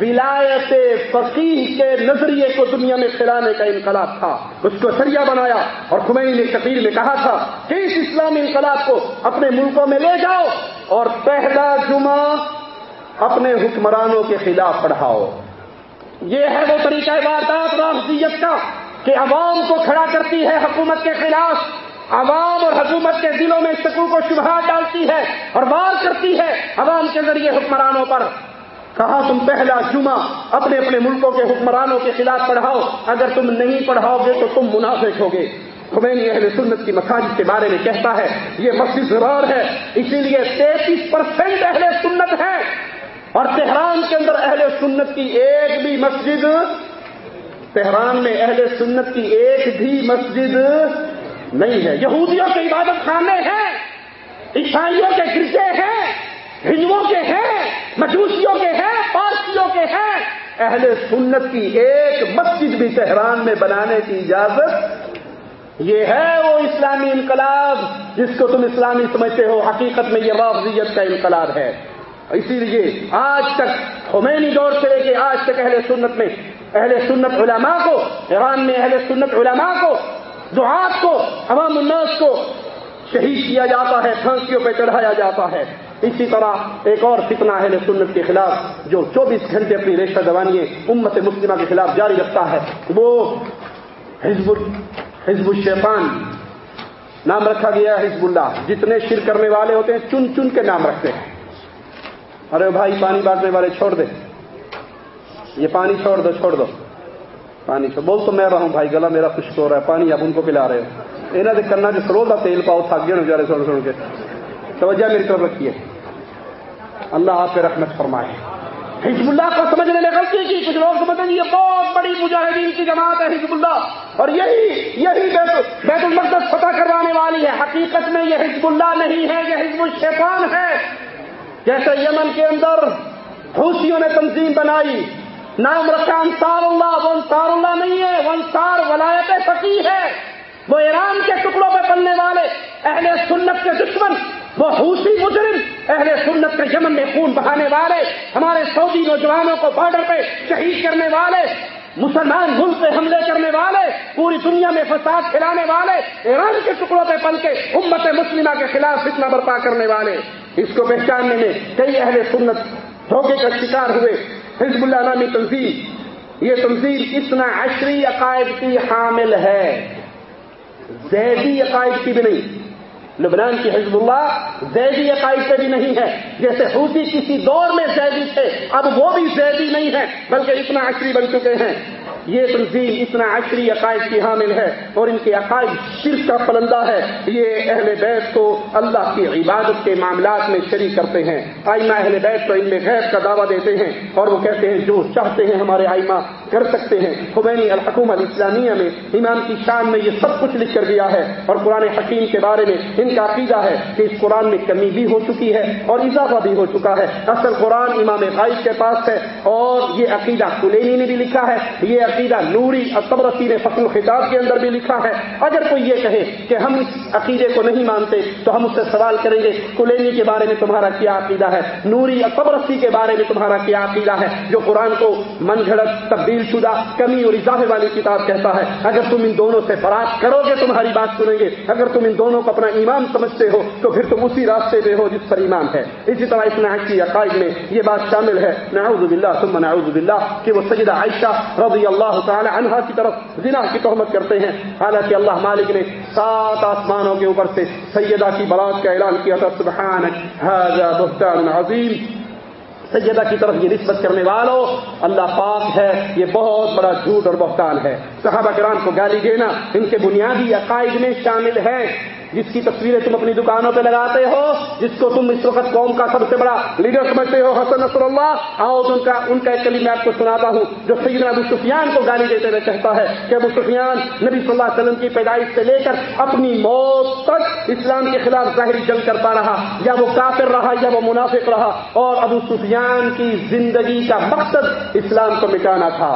ولایت فقیح کے نظریے کو دنیا میں پھیلانے کا انقلاب تھا۔ اس کو سریا بنایا اور خمینی نے کثیر میں کہا تھا کہ اس اسلامی انقلاب کو اپنے ملکوں میں لے جاؤ اور پہلا جمعہ اپنے حکمرانوں کے خلاف پڑھاؤ۔ یہ ہے وہ طریقہ واردات رافضیت کا کہ عوام کو کھڑا کرتی ہے حکومت کے خلاف۔ عوام اور حکومت کے دلوں میں شکو کو شبہات ڈالتی ہے اور وار کرتی ہے عوام کے ذریعے حکمرانوں پر۔ کہا، تم پہلا جمعہ اپنے اپنے ملکوں کے حکمرانوں کے خلاف پڑھاؤ۔ اگر تم نہیں پڑھاؤ گے تو تم منافق ہوگے۔ خمینی اہل سنت کی مساجد کے بارے میں کہتا ہے، یہ مسجد ضرور ہے، اسی لیے تینتیس پرسینٹ اہل سنت ہے اور تہران کے اندر اہل سنت کی ایک بھی مسجد، تہران میں اہل سنت کی ایک بھی مسجد نہیں ہے۔ یہودیوں کے عبادت خانے ہیں، عیسائیوں کے گرجے ہیں، ہندوؤں کے ہیں، مجوسیوں کے ہیں پارسیوں کے ہیں۔ اہل سنت کی ایک مسجد بھی تہران میں بنانے کی اجازت یہ ہے وہ اسلامی انقلاب، جس کو تم اسلامی سمجھتے ہو، حقیقت میں یہ رافضیت کا انقلاب ہے۔ اسی لیے آج تک خمینی دور سے لے کے آج تک اہل سنت میں، اہل سنت علماء کو، ایران میں اہل سنت علماء کو دعات کو، عوام الناس کو شہید کیا جاتا ہے، پھانسیوں پہ چڑھایا جاتا ہے۔ اسی طرح ایک اور فتنہ ہے سنت کے خلاف جو چوبیس گھنٹے اپنی ریشہ دوانی امت مسلمہ کے خلاف جاری رکھتا ہے، وہ حزب حزب الشیطان نام رکھا گیا ہے حزب اللہ۔ جتنے شر کرنے والے ہوتے ہیں، چن چن کے نام رکھتے ہیں۔ ارے بھائی، پانی بانٹنے والے چھوڑ دے۔ یہ پانی چھوڑ دو چھوڑ دو۔ پانی چھوڑ بول تو میں رہا ہوں، بھائی گلا میرا خشک ہو رہا ہے، پانی آپ ان کو پلا رہے ہو۔ انہیں سے کرنا جو سرو تیل پاؤ، تھک گیا جا رہے سن سن کے۔ توجہ میری طرف رکھیے۔ اللہ آپ پہ رحمت فرمائے۔ حزب اللہ کو سمجھنے میں غلطی کی، کچھ لوگ سمجھتے ہیں یہ بہت بڑی مجاہدین کی جماعت ہے حزب اللہ اور یہی یہی بیت المقدس فتح کروانے والی ہے۔ حقیقت میں یہ حزب اللہ نہیں ہے، یہ حزب الشیطان ہے۔ جیسے یمن کے اندر حوثیوں نے تنظیم بنائی۔ نام رکھا، انصار اللہ، وہ انصار اللہ نہیں ہے، وہ انصار ولایت فقی ہے۔ وہ ایران کے ٹکڑوں پہ پلنے والے، اہل سنت کے دشمن، وہ حوثی مجرم، اہل سنت کے یمن میں خون بہانے والے، ہمارے سعودی نوجوانوں کو بارڈر پہ شہید کرنے والے، مسلمان ملک پہ حملے کرنے والے، پوری دنیا میں فساد کھلانے والے، ایران کے ٹکڑوں پہ پل کے امت مسلمہ کے خلاف فتنہ برپا کرنے والے۔ اس کو پہچاننے میں کئی اہل سنت دھوکے کا شکار ہوئے۔ حزب اللہ نامی تنظیم۔ یہ تنظیم اتنا عشری عقائد کی حامل ہے۔ زیدی عقائد کی بھی نہیں۔ لبنان کی حزب اللہ زیدی عقائد سے بھی نہیں ہے۔ جیسے حوثی کسی دور میں زیدی تھے، اب وہ بھی زیدی نہیں ہے بلکہ اتنا عشری بن چکے ہیں۔ یہ تنظیم اتنا عشری عقائد کی حامل ہے اور ان کے عقائد شرک کا پلندہ ہے۔ یہ اہل بیت کو اللہ کی عبادت کے معاملات میں شریک کرتے ہیں۔ آئمہ اہل بیت تو ان میں غیر کا دعویٰ دیتے ہیں اور وہ کہتے ہیں جو چاہتے ہیں ہمارے آئمہ کر سکتے ہیں۔ خمینی الحکومت اسلامیہ میں امام کی شان میں یہ سب کچھ لکھ کر دیا ہے اور قرآن حکیم کے بارے میں ان کا عقیدہ ہے کہ اس قرآن میں کمی بھی ہو چکی ہے اور اضافہ بھی ہو چکا ہے۔ اصل قرآن امام غائب کے پاس ہے اور یہ عقیدہ کلینی نے بھی لکھا ہے۔ یہ عقیدہ نوری اکبرسی نے فصل خطاب کے اندر بھی لکھا ہے۔ اگر کوئی یہ کہے کہ ہم اس عقیدے کو نہیں مانتے، تو ہم اس سے سوال کریں گے، کلینی کے بارے میں تمہارا کیا عقیدہ ہے؟ نوری اکبرسی کے بارے میں تمہارا کیا عقیدہ ہے؟ جو قرآن کو من گھڑت تبدیل شدہ، کمی اور اضافے والی کتاب کہتا ہے۔ اگر تم ان دونوں سے فرات کرو گے، تمہاری بات سنیں گے۔ اگر تم ان دونوں کو اپنا ایمان سمجھتے ہو، تو پھر تم اسی راستے پہ ہو جس پر ایمان ہے۔ اسی طرح اس نہ کی عقائد میں یہ بات شامل ہے۔ نعوذ باللہ ثم نعوذ باللہ کہ وہ سیدہ عائشہ رضی اللہ تعالی عنہا کی طرف زنا کی تہمت کرتے ہیں۔ حالانکہ اللہ مالک نے سات آسمانوں کے اوپر سے سیدہ کی برات کا اعلان کیا تھا۔ سبحانک هذا بہتان عظیم۔ سیدہ کی طرف یہ نسبت کرنے والوں اللہ پاک ہے، یہ بہت بڑا جھوٹ اور بہتان ہے۔ صحابہ کرام کو گالی دینا ان کے بنیادی عقائد میں شامل ہے۔ جس کی تصویریں تم اپنی دکانوں پہ لگاتے ہو، جس کو تم اس وقت قوم کا سب سے بڑا لیڈر سمجھتے ہو، حسن نصر اللہ، آؤ ان کا ان کا ایک کلی میں آپ کو سناتا ہوں، جو سیدنا ابو سفیان کو گالی دیتے ہوئے کہتا ہے کہ ابو سفیان نبی صلی اللہ علیہ وسلم کی پیدائش سے لے کر اپنی موت تک اسلام کے خلاف ظاہری جنگ کرتا رہا، یا وہ کافر رہا یا وہ منافق رہا، اور ابو سفیان کی زندگی کا مقصد اسلام کو مٹانا تھا۔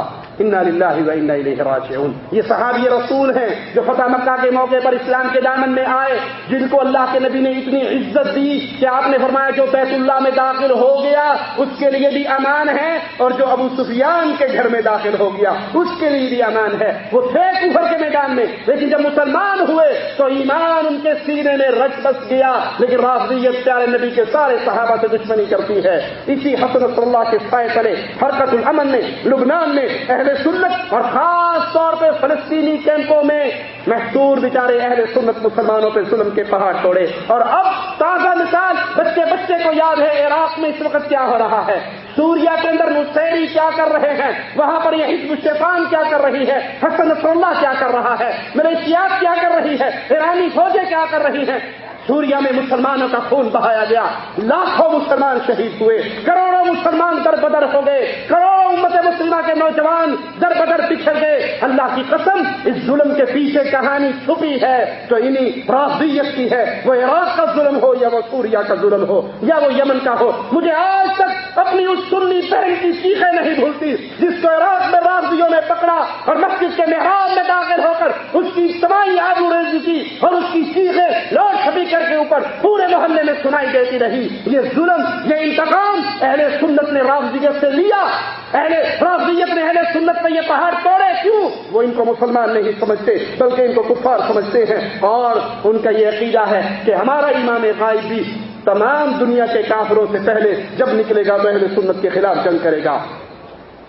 راجعون. یہ صحابی رسول ہیں جو فتح مکہ کے موقع پر اسلام کے دامن میں آئے، جن کو اللہ کے نبی نے اتنی عزت دی کہ آپ نے فرمایا جو بیت اللہ میں داخل ہو گیا، اس کے لیے بھی امان ہے، اور جو ابو سفیان کے گھر میں داخل ہو گیا، اس کے لیے بھی امان ہے۔ وہ تھے کفر کے میدان میں، لیکن جب مسلمان ہوئے تو ایمان ان کے سینے میں رچ بس گیا۔ لیکن رافضیت پیارے نبی کے سارے صحابہ سے دشمنی کرتی ہے۔ اسی حسن صلی اللہ کے سائے کرے حرکت الامن نے لبنان میں اہل سنت اور خاص طور پہ فلسطینی کیمپوں میں محدور بیچارے اہل سنت مسلمانوں پہ ظلم کے پہاڑ توڑے۔ اور اب تازہ مثال بچے بچے کو یاد ہے، عراق میں اس وقت کیا ہو رہا ہے؟ سوریا کے اندر مسیری کیا کر رہے ہیں؟ وہاں پر یہ حزب الشیطان کیا کر رہی ہے؟ حسن اللہ کیا کر رہا ہے؟ ملیشیات کیا کر رہی ہے؟ ایرانی فوجیں کیا کر رہی ہیں؟ سوریا میں مسلمانوں کا خون بہایا گیا۔ لاکھوں مسلمان شہید ہوئے۔ کروڑوں مسلمان در بدر ہو گئے۔ کروڑوں امت مسلمہ کے نوجوان در بدر پچھڑ گئے۔ اللہ کی قسم، اس ظلم کے پیچھے کہانی چھپی ہے۔ تو انہیں رافضیت کی ہے۔ وہ عراق کا ظلم ہو یا وہ سوریا کا ظلم ہو یا وہ یمن کا ہو۔ مجھے آج تک اپنی اس سنی بہن کی چیخیں نہیں بھولتی جس کو عراق میں رافضیوں نے پکڑا اور مسجد کے محراب میں داخل ہو کر اس کی سمائی آگو ریزی کی اور اس کی چیخیں لوٹ چھپی کر کے اوپر پورے محلے میں سنائی دیتی رہی۔ یہ ظلم، یہ انتقام اہل سنت نے رافضیت سے لیا۔ اہل رافضیت نے اہل سنت پہ یہ پہاڑ توڑے۔ کیوں؟ وہ ان کو مسلمان نہیں سمجھتے، بلکہ ان کو کفار سمجھتے ہیں۔ اور ان کا یہ عقیدہ ہے کہ ہمارا امام غائب بھی تمام دنیا کے کافروں سے پہلے جب نکلے گا تو اہل سنت کے خلاف جنگ کرے گا۔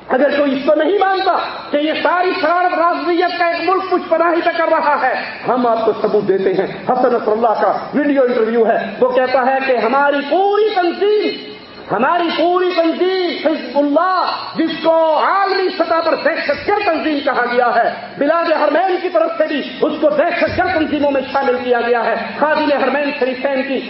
اگر کوئی اس کو نہیں مانتا کہ یہ ساری شرارت رازویت کا ایک ملک کچھ پناہی پہ کر رہا ہے، ہم آپ کو ثبوت دیتے ہیں۔ حسن اللہ کا ویڈیو انٹرویو ہے۔ وہ کہتا ہے کہ ہماری پوری تنظیم، ہماری پوری تنظیم حزب اللہ، جس کو عالمی سطح پر دہشت گرد تنظیم کہا گیا ہے، بلاد ہرمین کی طرف سے بھی اس کو دہشت گرد تنظیموں میں شامل کیا گیا ہے۔ خادم ہرمین شریفین کی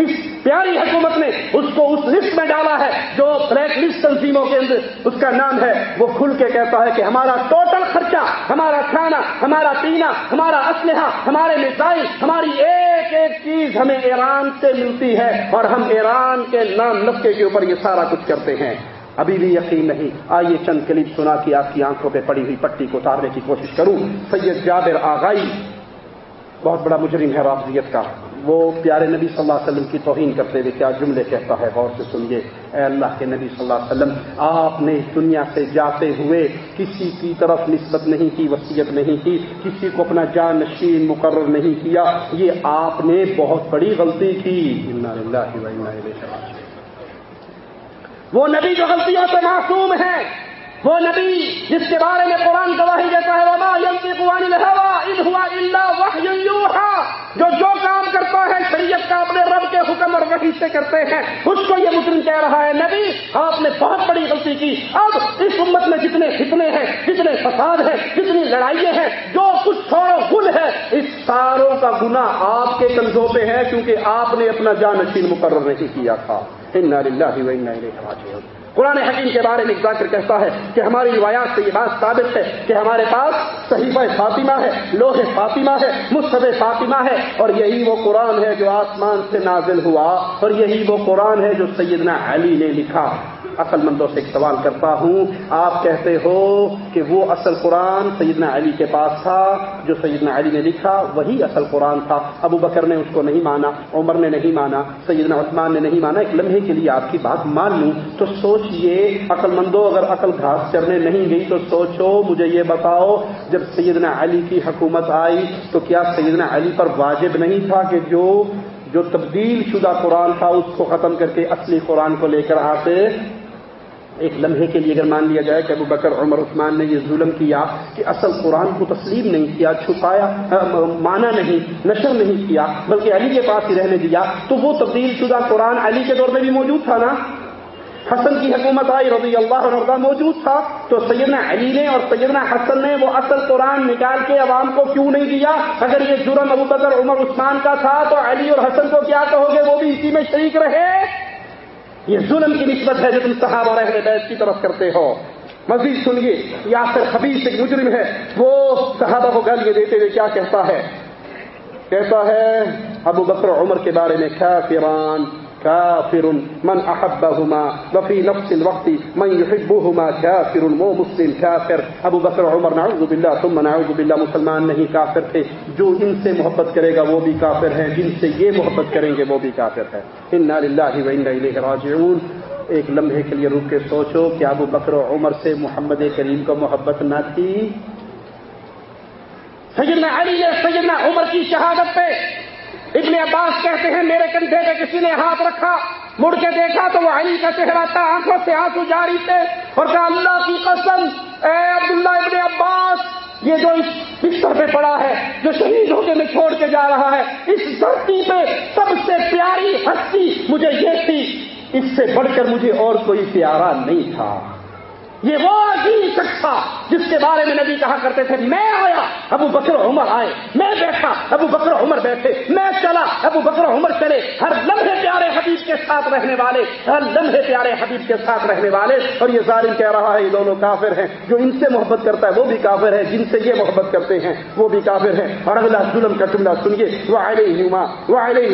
اس پیاری حکومت نے اس کو اس لسٹ میں ڈالا ہے جو بلیک لسٹ تنظیموں کے اندر اس کا نام ہے۔ وہ کھل کے کہتا ہے کہ ہمارا ٹوٹل خرچہ، ہمارا کھانا، ہمارا پینا، ہمارا اسلحہ، ہمارے میزائل، ہماری ایک ایک چیز ہمیں ایران سے ملتی ہے اور ہم ایران کے نام نقطے کے اوپر یہ سارا کچھ کرتے ہیں۔ ابھی بھی یقین نہیں۔ آئیے چند کلپ سنا کہ آپ کی آنکھوں پہ پڑی ہوئی پٹی کو اتارنے کی کوشش کروں۔ سید جابر آغائی، بہت بڑا مجرم ہے رافضیت کا۔ وہ پیارے نبی صلی اللہ علیہ وسلم کی توہین کرتے ہوئے کیا جملے کہتا ہے غور سے سنیے۔ اے اللہ کے نبی صلی اللہ علیہ وسلم، آپ نے دنیا سے جاتے ہوئے کسی کی طرف نسبت نہیں کی، وصیت نہیں کی، کسی کو اپنا جان نشین مقرر نہیں کیا۔ یہ آپ نے بہت بڑی غلطی کی۔ وہ نبی جو غلطیوں سے معصوم ہے وہ نبی جس کے بارے میں قرآن گواہی دیتا ہے، وما جو جو کام کرتا ہے، شریعت کا اپنے رب کے حکم اور وحی سے کرتے ہیں۔ اس کو یہ مجرم کہہ رہا ہے، نبی، آپ نے بہت بڑی غلطی کی۔ اب اس امت میں جتنے فتنے ہیں، جتنے فساد ہیں، جتنی لڑائیاں ہیں، جو کچھ تھوڑا گل ہے۔ اس ساروں کا گنا آپ کے کنزوں پہ ہے، کیونکہ آپ نے اپنا جانشین مقرر نہیں کیا تھا۔ قرآن حکیم کے بارے میں ذاکر کہتا ہے کہ ہماری روایات سے یہ بات ثابت ہے کہ ہمارے پاس صحیفہ فاطمہ ہے لوہ فاطمہ ہے، مصحف فاطمہ ہے اور یہی وہ قرآن ہے جو آسمان سے نازل ہوا اور یہی وہ قرآن ہے جو سیدنا علی نے لکھا۔ عقل مندوں سے ایک سوال کرتا ہوں۔ آپ کہتے ہو کہ وہ اصل قرآن سیدنا علی کے پاس تھا، جو سیدنا علی نے لکھا، وہی اصل قرآن تھا۔ ابو بکر نے اس کو نہیں مانا، عمر نے نہیں مانا، سیدنا عثمان نے نہیں مانا۔ ایک لمحے کے لیے آپ کی بات مان لوں تو سوچئے عقل مندوں اگر عقل گھاس چرنے نہیں گئی تو سوچو، مجھے یہ بتاؤ، جب سیدنا علی کی حکومت آئی تو کیا سیدنا علی پر واجب نہیں تھا کہ جو جو تبدیل شدہ قرآن تھا، اس کو ختم کر کے اصلی قرآن کو لے کر آتے؟ ایک لمحے کے لیے اگر مان لیا جائے کہ ابو بکر عمر، عثمان نے یہ ظلم کیا کہ اصل قرآن کو تسلیم نہیں کیا، چھپایا مانا نہیں، نشر نہیں کیا، بلکہ علی کے پاس ہی رہنے دیا، تو وہ تبدیل شدہ قرآن علی کے دور میں بھی موجود تھا نا؟ حسن کی حکومت آئی رضی اللہ عنہ موجود تھا، تو سیدنا علی نے اور سیدنا حسن نے وہ اصل قرآن نکال کے عوام کو کیوں نہیں دیا؟ اگر یہ جرم ابو بکر عمر، عثمان کا تھا، تو علی اور حسن کو کیا کہو گے؟ وہ بھی اسی میں شریک رہے۔ یہ ظلم کی نسبت ہے جو تم صحابہ اور اہل بیت کی طرف کرتے ہو۔ مزید سنیے یا پھر خبیص ایک مجرم ہے، وہ صحابہ کو گل یہ دیتے ہوئے کیا کہتا ہے؟ کہتا ہے، ابو بکر عمر کے بارے میں، کافران كافر من احبهما وفي نفس الوقت من يحبهما كافر مو مسلم، كافر. ابو بکر عمر نعوذ باللہ ثم نعوذ باللہ مسلمان نہیں کافر تھے. جو ان سے محبت کرے گا وہ بھی کافر ہے، جن سے یہ محبت کریں گے وہ بھی کافر ہے. انا للہ و انا الیہ راجعون. ایک لمحے کے لیے رک کے سوچو کہ ابو بکر عمر سے محمد کریم کو محبت نہ تھی. سیدنا علی سیدنا عمر کی شہادت پہ؟ ابن عباس کہتے ہیں، میرے کندھے پہ کسی نے ہاتھ رکھا، مڑ کے دیکھا تو وہ علی کا چہرہ تھا، آنکھوں سے آنسو جاری تھے اور کہا، اللہ کی قسم، اے عبداللہ ابن عباس، یہ جو اس بستر پہ پڑا ہے، جو شہید ہو کے میں چھوڑ کے جا رہا ہے، اس دھرتی پہ سب سے پیاری ہستی مجھے یہ تھی، اس سے بڑھ کر مجھے اور کوئی پیارا نہیں تھا۔ یہ وہ عظیم شخص تھا جس کے بارے میں نبی کہا کرتے تھے، میں آیا، ابو بکر عمر آئے، میں بیٹھا، ابو بکر عمر بیٹھے، میں چلا، ابو بکر عمر چلے، ہر لمحے پیارے حبیب کے ساتھ رہنے والے، ہر لمحے پیارے حبیب کے ساتھ رہنے والے، اور یہ ظالم کہہ رہا ہے، یہ دونوں کافر ہیں، جو ان سے محبت کرتا ہے، وہ بھی کافر ہے، جن سے یہ محبت کرتے ہیں، وہ بھی کافر ہیں، اور اگلا ظلم کا جملہ سنیے وہ آئے وہ آئے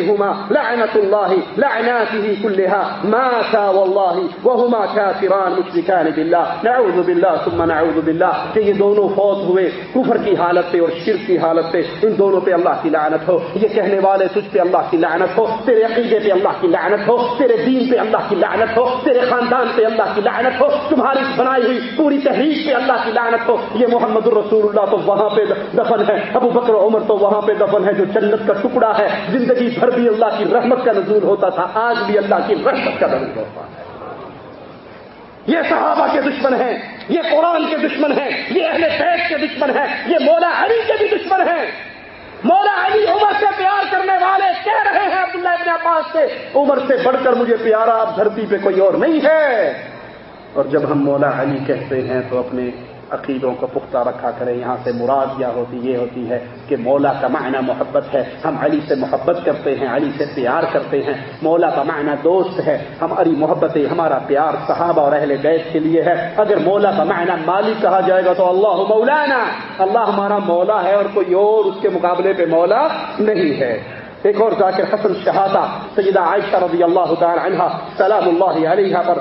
لعنت اللہ لعناته كلها ما تھا والله وهما كافران مشركان بالله نعوذ باللہ، ثم نعوذ باللہ، کہ یہ دونوں فوت ہوئے، کفر کی حالت پہ اور شرک کی حالت پہ، ان دونوں پہ اللہ کی لعنت ہو۔ یہ کہنے والے تجھ پہ اللہ کی لعنت ہو، تیرے عقیدے پہ اللہ کی لعنت ہو، تیرے دین پہ اللہ کی لعنت ہو، تیرے خاندان پہ اللہ کی لعنت ہو، تمہاری بنائی ہوئی پوری تحریک پہ اللہ کی لعنت ہو۔ یہ محمد الرسول اللہ تو وہاں پہ دفن ہے، ابو بکر عمر تو وہاں پہ دفن ہے، جو جنت کا ٹکڑا ہے۔ زندگی بھر بھی اللہ کی رحمت کا نزول ہوتا تھا، آج بھی اللہ کی رحمت کا نزول ہوتا ہے۔ یہ صحابہ کے دشمن ہیں، یہ قرآن کے دشمن ہیں، یہ اہل بیت کے دشمن ہیں، یہ مولا علی کے بھی دشمن ہیں۔ مولا علی عمر سے پیار کرنے والے کہہ رہے ہیں عبداللہ ابن عباس سے، عمر سے بڑھ کر مجھے پیارا اب دھرتی پہ کوئی اور نہیں ہے۔ اور جب ہم مولا علی کہتے ہیں تو اپنے عقیدوں کو پختہ رکھا کریں۔ یہاں سے مراد کیا ہوتی؟ یہ ہوتی ہے کہ مولا کا معنی محبت ہے۔ ہم علی سے محبت کرتے ہیں، علی سے پیار کرتے ہیں۔ مولا کا معنی دوست ہے۔ ہماری محبت ہمارا پیار صحابہ اور اہل گیس کے لیے ہے۔ اگر مولا کا معنی مالک کہا جائے گا تو اللہ مولانا۔ اللہ ہمارا مولا ہے اور کوئی اور اس کے مقابلے پہ مولا نہیں ہے۔ ایک اور ذاکر حسن شہادہ، سیدہ عائشہ رضی اللہ تعالی عنہ، سلام اللہ علیہ پر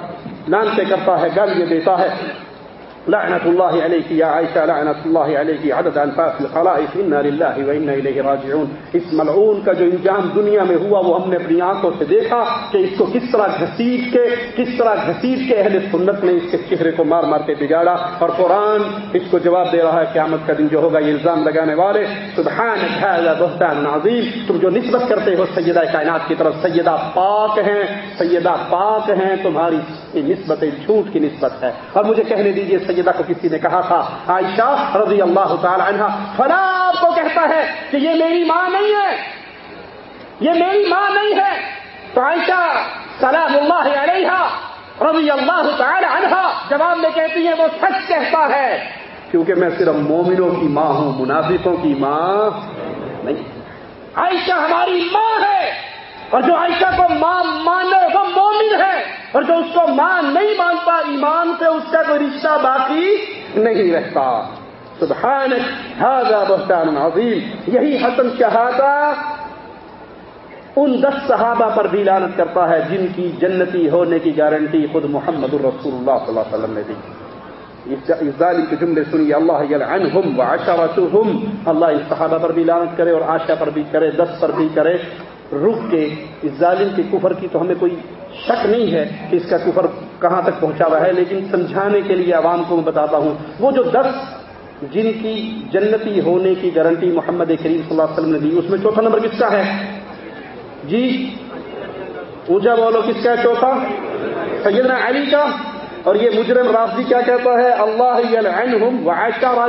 نان سے کرتا ہے گل یہ دیتا ہے۔ لعنت اللہ علیہ یا عائشہ لعنت اللہ علیہ عدد انفاس الخلائق انا للہ و الیہ راجعون. اس ملعون کا جو انجام دنیا میں ہوا، وہ ہم نے اپنی آنکھوں سے دیکھا کہ اس کو کس طرح گھسیٹ کے، کس طرح گھسیٹ کے اہل سنت نے اس کے چہرے کو مار مار کے بگاڑا اور قرآن اس کو جواب دے رہا ہے، قیامت کا دن جو ہوگا، یہ الزام لگانے والے. سبحان بہتان عظیم. تم جو نسبت کرتے ہو، سیدہ کائنات کی طرف سیدہ پاک ہیں، سیدہ پاک ہیں، تمہاری نسبت جھوٹ کی نسبت ہے. اور مجھے کہنے دیجیے سیدہ کو کسی نے کہا تھا، عائشہ رضی اللہ تعالی عنہ فلا، آپ کو کہتا ہے کہ یہ میری ماں نہیں ہے۔ یہ میری ماں نہیں ہے۔ تو عائشہ سلام اللہ علیہ رضی اللہ تعالی عنہ جواب میں کہتی ہے، وہ سچ کہتا ہے۔ کیونکہ میں صرف مومنوں کی ماں ہوں، منافقوں کی ماں نہیں۔ عائشہ ہماری ماں ہے اور جو عائشہ کو ماں مانے وہ مومن ہے۔ اور جو اس کو ماں نہیں مانتا، ایمان سے اس کا کوئی رشتہ باقی نہیں رہتا۔ سبحان هذا بہتان عظیم۔ یہی حسن شہادہ ان دس صحابہ پر بھی لانت کرتا ہے، جن کی جنتی ہونے کی گارنٹی خود محمد الرسول اللہ صلی اللہ علیہ وسلم نے دی۔ اس ظالم کے جملے سنیے، اللہ عنہم وعشرتہم۔ اللہ اس صحابہ پر بھی لانت کرے اور عاشا پر بھی کرے، دس پر بھی کرے۔ رک کے، اس ظالم کے کفر کی تو ہمیں کوئی شک نہیں ہے کہ اس کا کفر کہاں تک پہنچا ہوا ہے، لیکن سمجھانے کے لیے عوام کو میں بتاتا ہوں، وہ جو دس جن کی جنتی ہونے کی گارنٹی محمد کریم صلی اللہ علیہ وسلم نے دی، اس میں چوتھا نمبر کس کا ہے؟ جی اونچا بولو کس کا ہے چوتھا؟ سیدنا علی کا۔ اور یہ مجرم رافضی کیا کہتا ہے؟ اللہ وعشا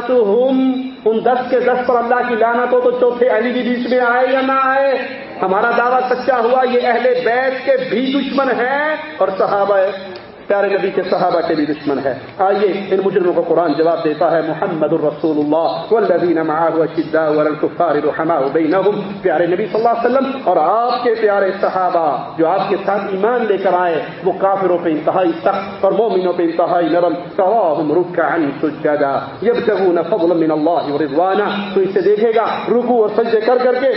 ان دس کے دس پر اللہ کی لانت ہو تو چوتھے علی بھی بیچ میں آئے یا نہ آئے؟ ہمارا دعویٰ سچا ہوا، یہ اہل بیت کے بھی دشمن ہیں اور صحابہ پیارے نبی کے صحابہ کے بھی دشمن ہے آئیے، ان مجرموں کو قرآن جواب دیتا ہے، محمد الرسول اللہ والذین معه اشداء الكفار رحماء بینہم۔ پیارے نبی صلی اللہ علیہ وسلم اور آپ کے پیارے صحابہ جو آپ کے ساتھ ایمان لے کر آئے، وہ کافروں پہ انتہائی سخت اور مومنوں پہ انتہائی نرم، تراہم رکعا سجدا یبتغون فضلا من اللہ ورضوانا تو اسے دیکھے گا، رکوع اور سجدے کر کر کے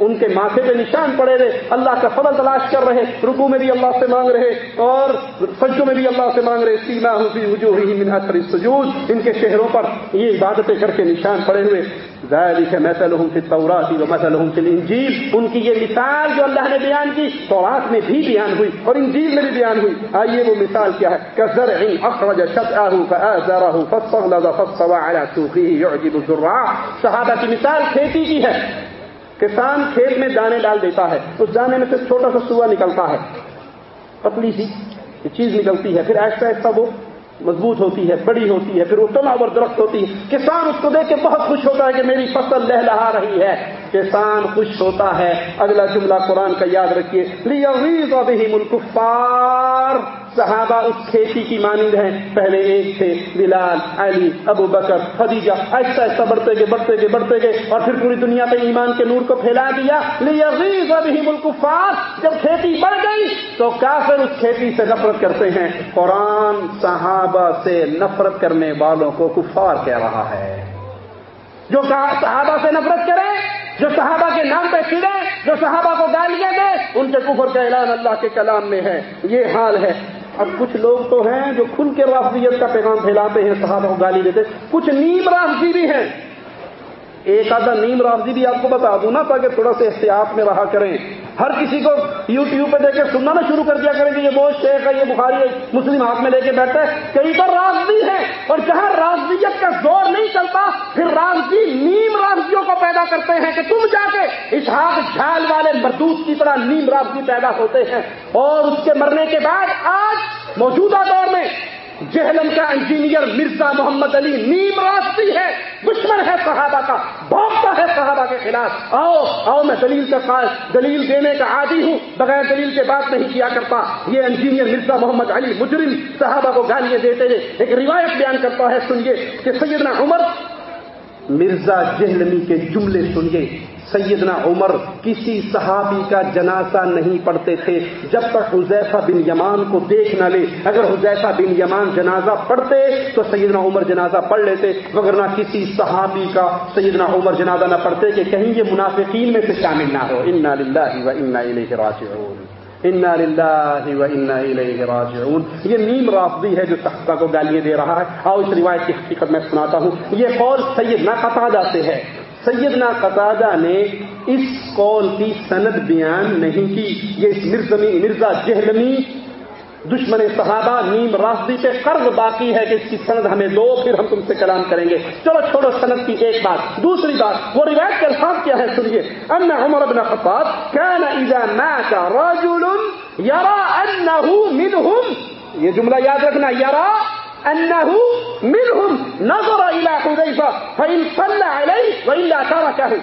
ان کے ماتھے پہ نشان پڑے رہے، اللہ کا فضل تلاش کر رہے رکو میں بھی اللہ سے مانگ رہے، اور سجدوں میں بھی اللہ سے مانگ رہے سیما ہوئی وجوہ من اثر السجود، ان کے شہروں پر یہ عبادتیں کر کے نشان پڑے ہوئے۔ ذالک مثلهم فی التوراۃ ومثلهم فی الانجیل۔ ان کی یہ مثال جو اللہ نے بیان کی، تورات میں بھی بیان ہوئی اور انجیل میں بھی بیان ہوئی۔ آئیے وہ مثال کیا ہے؟ کزرع اخرج شطأه فآزره فاستغلظ فاستوى على سوقه يعجب الزراع۔ صحابہ کی مثال کھیتی کی ہے۔ کسان کھیت میں دانے ڈال دیتا ہے، اس دانے میں سے چھوٹا سا سوا نکلتا ہے۔ پتلی سی چیز نکلتی ہے، پھر ایسا ایسا وہ مضبوط ہوتی ہے، بڑی ہوتی ہے، پھر وہ تناور درخت ہوتی ہے کسان اس کو دیکھ کے بہت خوش ہوتا ہے کہ میری فصل لہلہا رہی ہے۔ کسان خوش ہوتا ہے۔ اگلا جملہ قرآن کا یاد رکھیے۔ الکفار۔ صحابہ اس کھیتی کی مانند ہیں۔ پہلے ایک تھے بلال، علی، ابو بکر، خدیجہ۔ ایسا ایسا بڑھتے گئے بڑھتے گئے بڑھتے گئے۔ اور پھر پوری دنیا پہ ایمان کے نور کو پھیلا دیا۔ لیغیظ بہم الکفار۔ جب کھیتی بڑھ گئی تو کافر اس کھیتی سے نفرت کرتے ہیں۔ قرآن صحابہ سے نفرت کرنے والوں کو کفار کہہ رہا ہے۔ جو صحابہ سے نفرت کرے، جو صحابہ کے نام پہ چڑے جو صحابہ کو گالیاں دے، ان کے کفر کا اعلان اللہ کے کلام میں ہے۔ یہ حال ہے۔ اب کچھ لوگ تو ہیں جو کھل کے رافضیت کا پیغام پھیلاتے ہیں، صحابہ کو گالی دیتے۔ کچھ نیم رافضی بھی ہیں۔ ایک آدھا نیم رافضی بھی آپ کو بتا دوں نا تاکہ تھوڑا سا احتیاط میں رہا کریں۔ ہر کسی کو یو ٹیوب پہ دیکھ کے سننا نا شروع کر دیا کریں کہ یہ بوجھ شیخ ہے، یہ بخاری ہے، مسلم ہاتھ میں لے کے بیٹھتا ہے۔ کئی تو رافضی ہے اور جہاں رافضیت کا زور نہیں چلتا، پھر رافضی نیم رافضیوں کو پیدا کرتے ہیں کہ تم جا کے اسحاق جھال والے مردود کی طرح نیم رافضی پیدا ہوتے ہیں۔ اور اس کے مرنے کے بعد آج موجودہ دور میں جہلم کا انجینئر مرزا محمد علی نیم راستی ہے، دشمن ہے صحابہ کا بھوکتا ہے صحابہ کے خلاف۔ آؤ آؤ، میں دلیل کا خاص دلیل دینے کا عادی ہوں، بغیر دلیل کے بات نہیں کیا کرتا۔ یہ انجینئر مرزا محمد علی مجرم صحابہ کو گالیاں دیتے ہوئے ایک روایت بیان کرتا ہے، سنیے کہ سیدنا عمر، مرزا جہلمی کے جملے سنیے۔ سیدنا عمر کسی صحابی کا جنازہ نہیں پڑھتے تھے۔ جب تک حذیفہ بن یمان کو دیکھ نہ لے، اگر حذیفہ بن یمان جنازہ پڑھتے تو سیدنا عمر جنازہ پڑھ لیتے، مگر نہ کسی صحابی کا سیدنا عمر جنازہ نہ پڑھتے کہ کہیں یہ منافقین میں سے شامل نہ ہو۔ انا للہ و انا الیہ راجعون۔ انا للہ و انا الیہ راجعون۔ یہ نیم رافضی ہے جو تختہ کو گالیاں دے رہا ہے۔ آؤ اس روایت کی حقیقت میں سناتا ہوں۔ یہ قول سیدنا قطادہ سے ہے سیدنا قطادہ نے اس قول کی سند بیان نہیں کی۔ یہ اس مرزمی، مرزا جہلمی، دشمن صحابہ نیم راستی پہ قرض باقی ہے کہ اس کی سند ہمیں دو، پھر ہم تم سے کلام کریں گے۔ چلو چھوڑو سند کی ایک بات۔ دوسری بات، وہ روایت کے الفاظ کیا ہے سنیے۔ ان عمر بن خطاب كان اذا مات رجل يرى انه منهم۔ یہ جملہ یاد رکھنا یرا انه منهم نظر الى حذيفه فان صلى عليه والا تركه.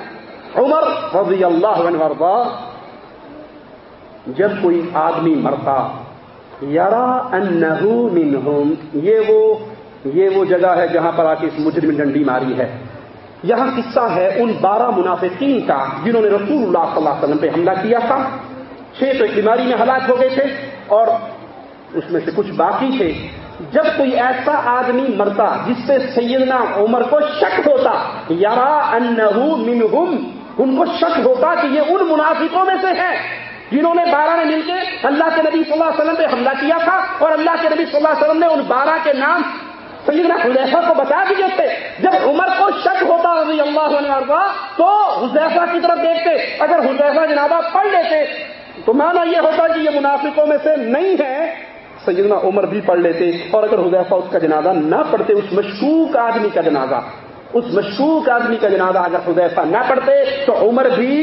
عمر رضی اللہ عنہ وارضاه جب کوئی آدمی مرتا یارا انہو منہم یہ وہ یہ وہ جگہ ہے جہاں پر آ کے اس مجرم ڈنڈی ماری ہے۔ یہاں قصہ ہے ان بارہ منافقین کا، جنہوں نے رسول اللہ صلی اللہ علیہ وسلم پہ حملہ کیا تھا۔ چھ تو ایک بیماری میں ہلاک ہو گئے تھے اور اس میں سے کچھ باقی تھے۔ جب کوئی ایسا آدمی مرتا جس سے سیدنا عمر کو شک ہوتا یارا انہو منہم، ان کو شک ہوتا کہ یہ ان منافقوں میں سے ہے جنہوں نے بارہ نے مل کے اللہ کے نبی صلی اللہ علیہ وسلم پہ حملہ کیا تھا اور اللہ کے نبی صلی اللہ علیہ وسلم نے ان بارہ کے نام سیدنا حذیفہ کو بتا دیے تھے۔ جب عمر کو شک ہوتا رضی اللہ عنہ تو حذیفہ کی طرف دیکھتے۔ اگر حذیفہ جنابہ پڑھ لیتے تو مانا یہ ہوتا کہ یہ منافقوں میں سے نہیں ہے سیدنا عمر بھی پڑھ لیتے اور اگر حذیفہ اس کا جنازہ نہ پڑھتے، اس مشکوک آدمی کا جنازہ، اس مشکوک آدمی کا جنازہ اگر حذیفہ نہ پڑھتے تو عمر بھی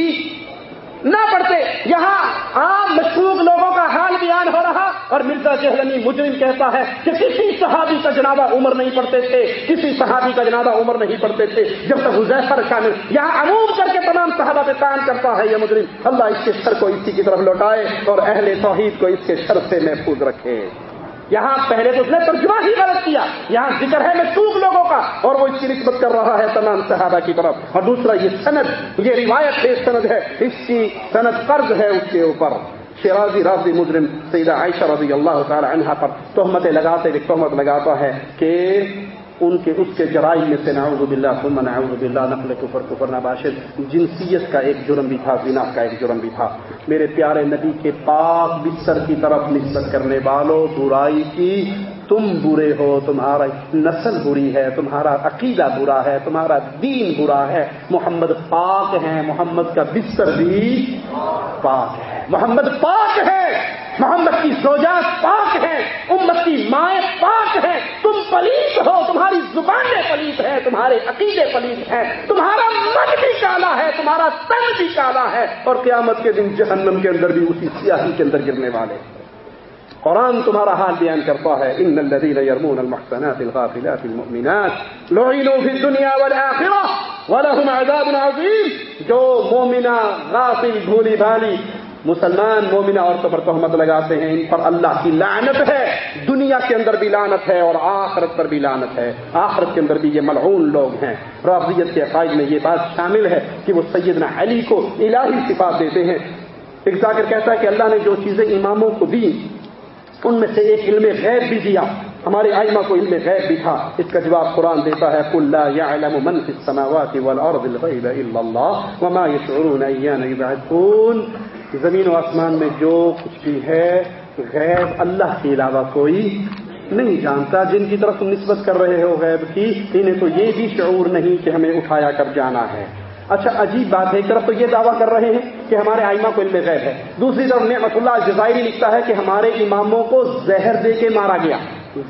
نہ پڑھتے۔ یہاں عام مشکوک لوگوں کا حال بیان ہو رہا اور مرزا جہلمی مجرم کہتا ہے کہ کسی صحابی کا جنابہ عمر نہیں پڑھتے تھے، کسی صحابی کا جنابہ عمر نہیں پڑھتے تھے۔ جب تک حضیفر شامل یہاں عموم کر کے تمام صحابہ پہ کام کرتا ہے یہ مجرم، اللہ اس کے سر کو اسی کی طرف لوٹائے اور اہل توحید کو اس کے سر سے محفوظ رکھے۔ یہاں پہلے تو اس نے ترجمہ ہی غلط کیا۔ یہاں ذکر ہے مشکوک لوگوں کا اور وہ اس کی نسبت کر رہا ہے تمام صحابہ کی طرف۔ اور دوسرا، یہ سند، یہ روایت ہے سند ہے۔ اس کی سند قرض ہے اس کے اوپر۔ شیرازی رازی مجرم سیدہ عائشہ رضی اللہ تعالی عنہ پر تہمتیں لگاتے تہمت لگاتا ہے کہ ان کے اس کے جرائم میں سے نعوذ باللہ، ثم نعوذ باللہ، نقل کفر کفر نباشد جنسیت کا ایک جرم بھی تھا، زنا کا ایک جرم بھی تھا۔ میرے پیارے نبی کے پاک بستر کی طرف نسبت کرنے والوں، برائی کی تم برے ہو، تمہارا نسل بری ہے، تمہارا عقیدہ برا ہے، تمہارا دین برا ہے۔ محمد پاک ہے محمد کا بستر بھی پاک ہے۔ محمد پاک ہے، محمد کی زوجات پاک ہیں امت کی مائیں پاک ہیں۔ تم پلیت ہو، تمہاری زبانیں پلیت ہیں، تمہارے عقیدے پلیت ہیں۔ تمہارا من بھی کالا ہے، تمہارا تن بھی کالا ہے۔ اور قیامت کے دن جہنم کے اندر بھی اسی سیاسی کے اندر گرنے والے۔ قرآن تمہارا حال بیان کرتا ہے ان الذين يرمون المحسنات الغافلات المؤمنات لعنوا في الدنيا والاخره ولهم عذاب عظيم۔ جو مومنہ غافل، بھولی بھالی، مسلمان مومنہ عورتوں پر تہمت لگاتے ہیں، ان پر اللہ کی لعنت ہے۔ دنیا کے اندر بھی لعنت ہے اور آخرت پر بھی لعنت ہے۔ آخرت کے اندر بھی یہ ملعون لوگ ہیں۔ رابطیت کے عقائد میں یہ بات شامل ہے کہ وہ سیدنا علی کو الہی صفات دیتے ہیں۔ ایک ذاکر کہتا ہے کہ اللہ نے جو چیزیں اماموں کو دی ان میں سے ایک علم غیب بھی دیا۔ ہمارے آئمہ کو علم غیب بھی تھا۔ اس کا جواب قرآن دیتا ہے، قل لا يعلم من في السماوات والارض الغيب الا الله وما يشعرون ايان يبعثون۔ زمین و آسمان میں جو کچھ بھی ہے، غیب اللہ کے علاوہ کوئی نہیں جانتا۔ جن کی طرف نسبت کر رہے ہو غیب کی، انہیں تو یہ بھی شعور نہیں کہ ہمیں اٹھایا کر جانا ہے۔ اچھا عجیب بات ہے، ایک طرف تو یہ دعویٰ کر رہے ہیں کہ ہمارے آئمہ کو علم غیب ہے۔ دوسری طرف نعمت اللہ جزائری لکھتا ہے کہ ہمارے اماموں کو زہر دے کے مارا گیا۔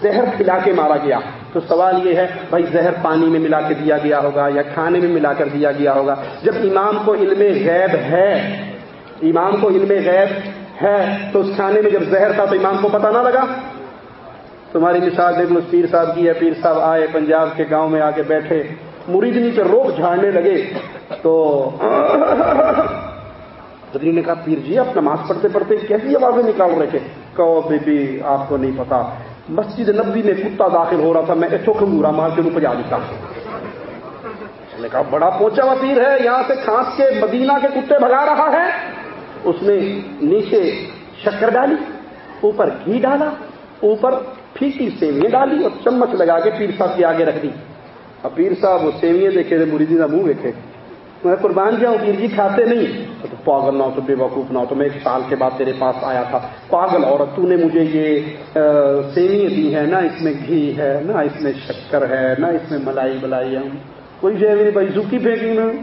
زہر کھلا کے مارا گیا۔ تو سوال یہ ہے، بھائی زہر پانی میں ملا کے دیا گیا ہوگا یا کھانے میں ملا کر دیا گیا ہوگا؟ جب امام کو علم غیب ہے، امام کو علم غیب ہے، تو اس کھانے میں جب زہر تھا تو امام کو پتہ نہ لگا۔ تمہاری مثال دیکھ لو، پیر صاحب کی ہے، پیر صاحب آئے پنجاب کے گاؤں میں آ کے بیٹھے مریدنی پہ روک جھاڑنے لگے تو *laughs* بدری نے کہا، پیر جی آپ نماز پڑھتے پڑھتے کیسی آوازیں نکال رہے تھے? کہو بی بی آپ کو نہیں پتا، مسجد نبی میں کتا داخل ہو رہا تھا، میں اتو کھنگورا مار کے روپے جا دیتا نے کہا، بڑا پوچا ہوا پیر ہے، یہاں سے کھانس کے مدینہ کے کتے بھگا رہا ہے. اس نے نیچے شکر ڈالی، اوپر گھی ڈالا، اوپر پھیکی سیویاں ڈالی اور چمچ لگا کے پیر صاحب کے آگے رکھ دی۔ اب پیر صاحب وہ سیویاں دیکھے تھے مریدی جی کا منہ دیکھے میں قربان جاؤں پیر جی کھاتے نہیں۔ تو پاگل نہ ہو تو بے وقوف نہ ہو۔ تو میں ایک سال کے بعد تیرے پاس آیا تھا۔ پاگل عورت، تو نے مجھے یہ سیویاں دی ہے، نہ اس میں گھی ہے، نہ اس میں شکر ہے، نہ اس میں ملائی بلائی ہے۔ کوئی شہری بھائی زوکی پھینکی میں۔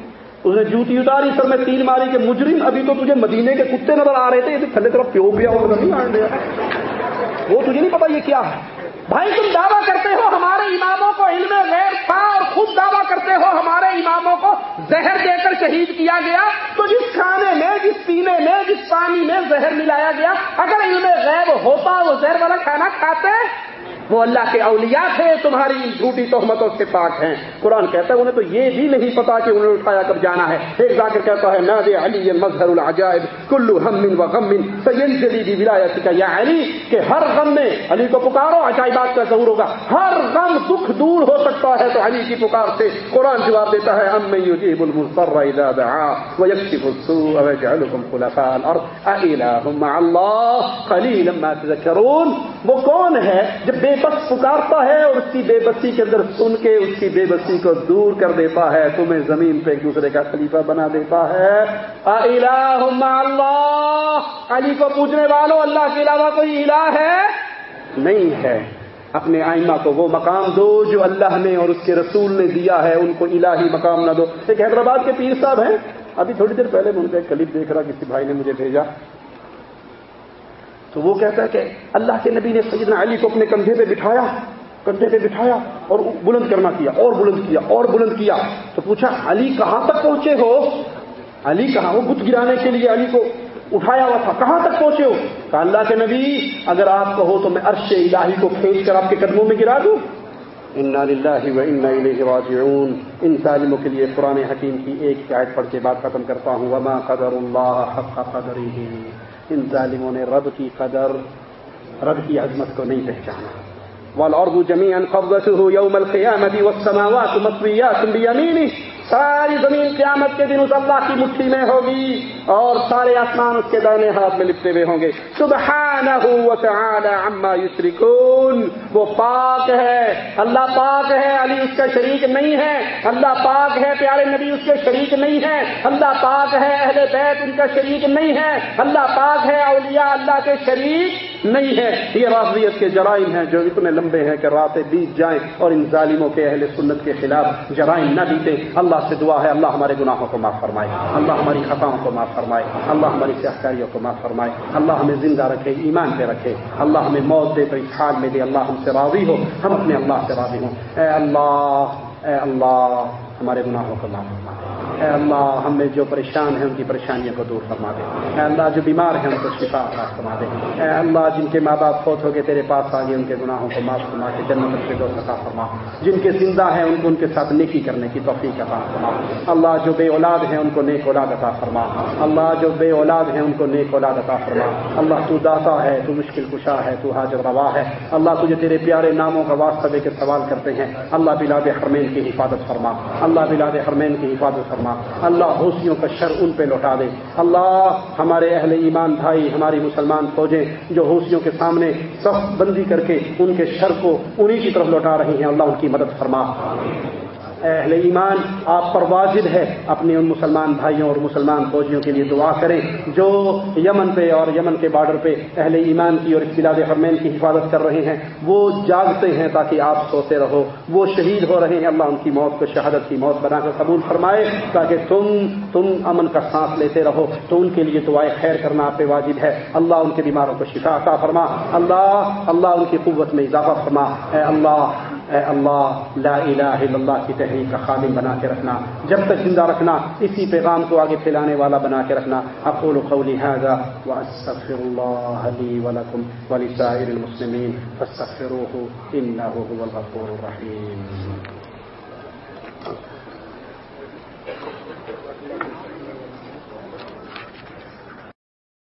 اس نے جوتی اتاری، سر میں تین ماری کے مجرم، ابھی تو تجھے مدینے کے کتے نظر آ رہے تھے، یہ تھلے طرف پیو پیا اور نہیں آ وہ تجھے نہیں پتا یہ کیا ہے؟ بھائی تم دعویٰ کرتے ہو ہمارے اماموں کو علم غیر تھا اور خود دعویٰ کرتے ہو ہمارے اماموں کو زہر دے کر شہید کیا گیا؟ تو جس کھانے میں، جس پینے میں، جس پانی میں زہر ملایا گیا؟ اگر علم غیب ہوتا، وہ زہر والا کھانا کھاتے وہ اللہ کے اولیاء تھے، تمہاری جھوٹی تہمتوں سے پاک ہیں۔ قرآن کہتا ہے، انہیں تو یہ بھی نہیں پتا کہ انہیں اٹھایا کب جانا ہے۔ ایک ذاکر کہتا ہے، ناد علی مظہر العجائب، کلو ہم و غم سید جدیدی ولایت کا یا علی، کہ ہر غم میں علی کو پکارو، عجائبات کا ظہور ہوگا۔ ہر غم دکھ دور ہو سکتا ہے تو علی کی پکار سے قرآن جواب دیتا ہے، ام یجیب المضطر اذا دعا ويكشف السوء ويجعلكم خلفاء الارض۔ اله مع الله قليلا ما تذكرون وہ کون ہے جب بے بس پکارتا ہے اور اس کی بے بسی کے اندر سن کے اس کی بے بسی کو دور کر دیتا ہے، تمہیں زمین پہ ایک دوسرے کا خلیفہ بنا دیتا ہے۔ اللہ۔ علی کو پوچھنے والوں، اللہ کے علاوہ کوئی الہ ہے؟ نہیں ہے۔ اپنے آئمہ کو وہ مقام دو جو اللہ نے اور اس کے رسول نے دیا ہے، ان کو الہی مقام نہ دو۔ ایک حیدرآباد کے پیر صاحب ہیں۔ ابھی تھوڑی دیر پہلے میں ان کا ایک کلپ دیکھ رہا، کسی بھائی نے مجھے بھیجا۔ تو وہ کہتا ہے کہ اللہ کے نبی نے سیدنا علی کو اپنے کندھے پہ بٹھایا، کندھے پہ بٹھایا اور بلند کرنا کیا، اور بلند کیا، اور بلند کیا۔ تو پوچھا، علی کہاں تک پہنچے ہو؟ علی کہاں وہ بت گرانے کے لیے علی کو اٹھایا ہوا تھا۔ کہاں تک پہنچے ہو؟ کہا، اللہ کے نبی، اگر آپ کہو تو میں عرش الہی کو کھینچ کر آپ کے قدموں میں گرا دوں۔ انا للہ و انا الیہ راجعون۔ ان ظالموں کے لیے قرآن حکیم کی ایک آیت پڑھ کے بات ختم کرتا ہوں۔ وما قدر اللہ حق قدره۔ ان ظالموں نے رب کی قدر، رب کی عظمت کو نہیں پہچانا۔ والارض جميعا قبضته يوم القيامه والسماوات مطويات بيمينه۔ ساری زمین قیامت کے دن اس اللہ کی مٹھی میں ہوگی اور سارے آسمان اس کے دائنے ہاتھ میں لپٹے ہوئے ہوں گے۔ عما یشرکون۔ وہ پاک ہے۔ اللہ پاک ہے، علی اس کا شریک نہیں ہے۔ اللہ پاک ہے، پیارے نبی اس کے شریک نہیں ہے۔ اللہ پاک ہے، اہل بیت ان کا شریک نہیں ہے۔ اللہ پاک ہے، اولیاء اللہ کے شریک نہیں ہے۔ یہ رافضیت کے جرائم ہیں جو اتنے لمبے ہیں کہ راتیں بیت جائیں اور ان ظالموں کے اہل سنت کے خلاف جرائم نہ بیتے۔ اللہ اللہ سے دعا ہے، اللہ ہمارے گناہوں کو معاف فرمائے۔ اللہ ہماری خطاؤں کو معاف فرمائے۔ اللہ ہماری سیاحکاریوں کو معاف فرمائے۔ اللہ ہمیں زندہ رکھے، ایمان پہ رکھے۔ اللہ ہمیں موت دے، تو اس میں دے اللہ ہم سے راضی ہو۔ ہم اپنے اللہ سے راضی ہوں۔ اے اللہ اے اللہ۔ ہمارے گناہوں کو معاف فرمائے۔ اے اللہ، ہم میں جو پریشان ہیں، ان کی پریشانیوں کو دور فرما دے۔ اے اللہ، جو بیمار ہیں، ان کو شفا عطا فرما دے۔ اے اللہ، جن کے ماں باپ فوت ہو کے تیرے پاس آگے، ان کے گناہوں کو معاف فرما کے جنت سے دو عطا فرما۔ جن کے زندہ ہیں، ان کو ان کے ساتھ نیکی کرنے کی توفیق عطا فرما۔ اللہ، جو بے اولاد ہیں، ان کو نیک اولاد عطا فرما۔ اللہ، جو بے اولاد ہیں، ان کو نیک اولاد عطا فرما۔ اللہ، تو داتا ہے، تو مشکل کشا ہے، تو حاضر روا ہے۔ اللہ، تجھے تیرے پیارے ناموں کا واسطہ دے کے سوال کرتے ہیں۔ اللہ بلاد حرمین کی حفاظت فرما۔ اللہ بلاد حرمین کی حفاظت فرما۔ اللہ حوثیوں کا شر ان پہ لوٹا دے۔ اللہ ہمارے اہل ایمان بھائی، ہماری مسلمان فوجیں جو حوثیوں کے سامنے سخت بندی کر کے ان کے شر کو انہی کی طرف لوٹا رہی ہیں، اللہ ان کی مدد فرما۔ اہل ایمان، آپ پر واجب ہے اپنے ان مسلمان بھائیوں اور مسلمان فوجیوں کے لیے دعا کریں جو یمن پہ اور یمن کے بارڈر پہ اہل ایمان کی اور اقتداد حرمین کی حفاظت کر رہے ہیں۔ وہ جاگتے ہیں تاکہ آپ سوتے رہو۔ وہ شہید ہو رہے ہیں۔ اللہ ان کی موت کو شہادت کی موت بنا کر قبول فرمائے تاکہ تم تم امن کا سانس لیتے رہو۔ تو ان کے لیے دعائیں خیر کرنا آپ پہ واجب ہے۔ اللہ ان کے بیماروں کو شفا عطا فرما۔ اللہ اللہ ان کی قوت میں اضافہ فرما۔ اے اللہ اے اللہ، لا الہ الا اللہ کی تحریک کا خادم بنا کے رکھنا، جب تک زندہ رکھنا، اسی پیغام کو آگے پھیلانے والا بنا کے رکھنا۔ اقول قولی هذا واستغفر الله لي ولكم ولسائر المسلمين فاستغفروه انه هو الغفور الرحيم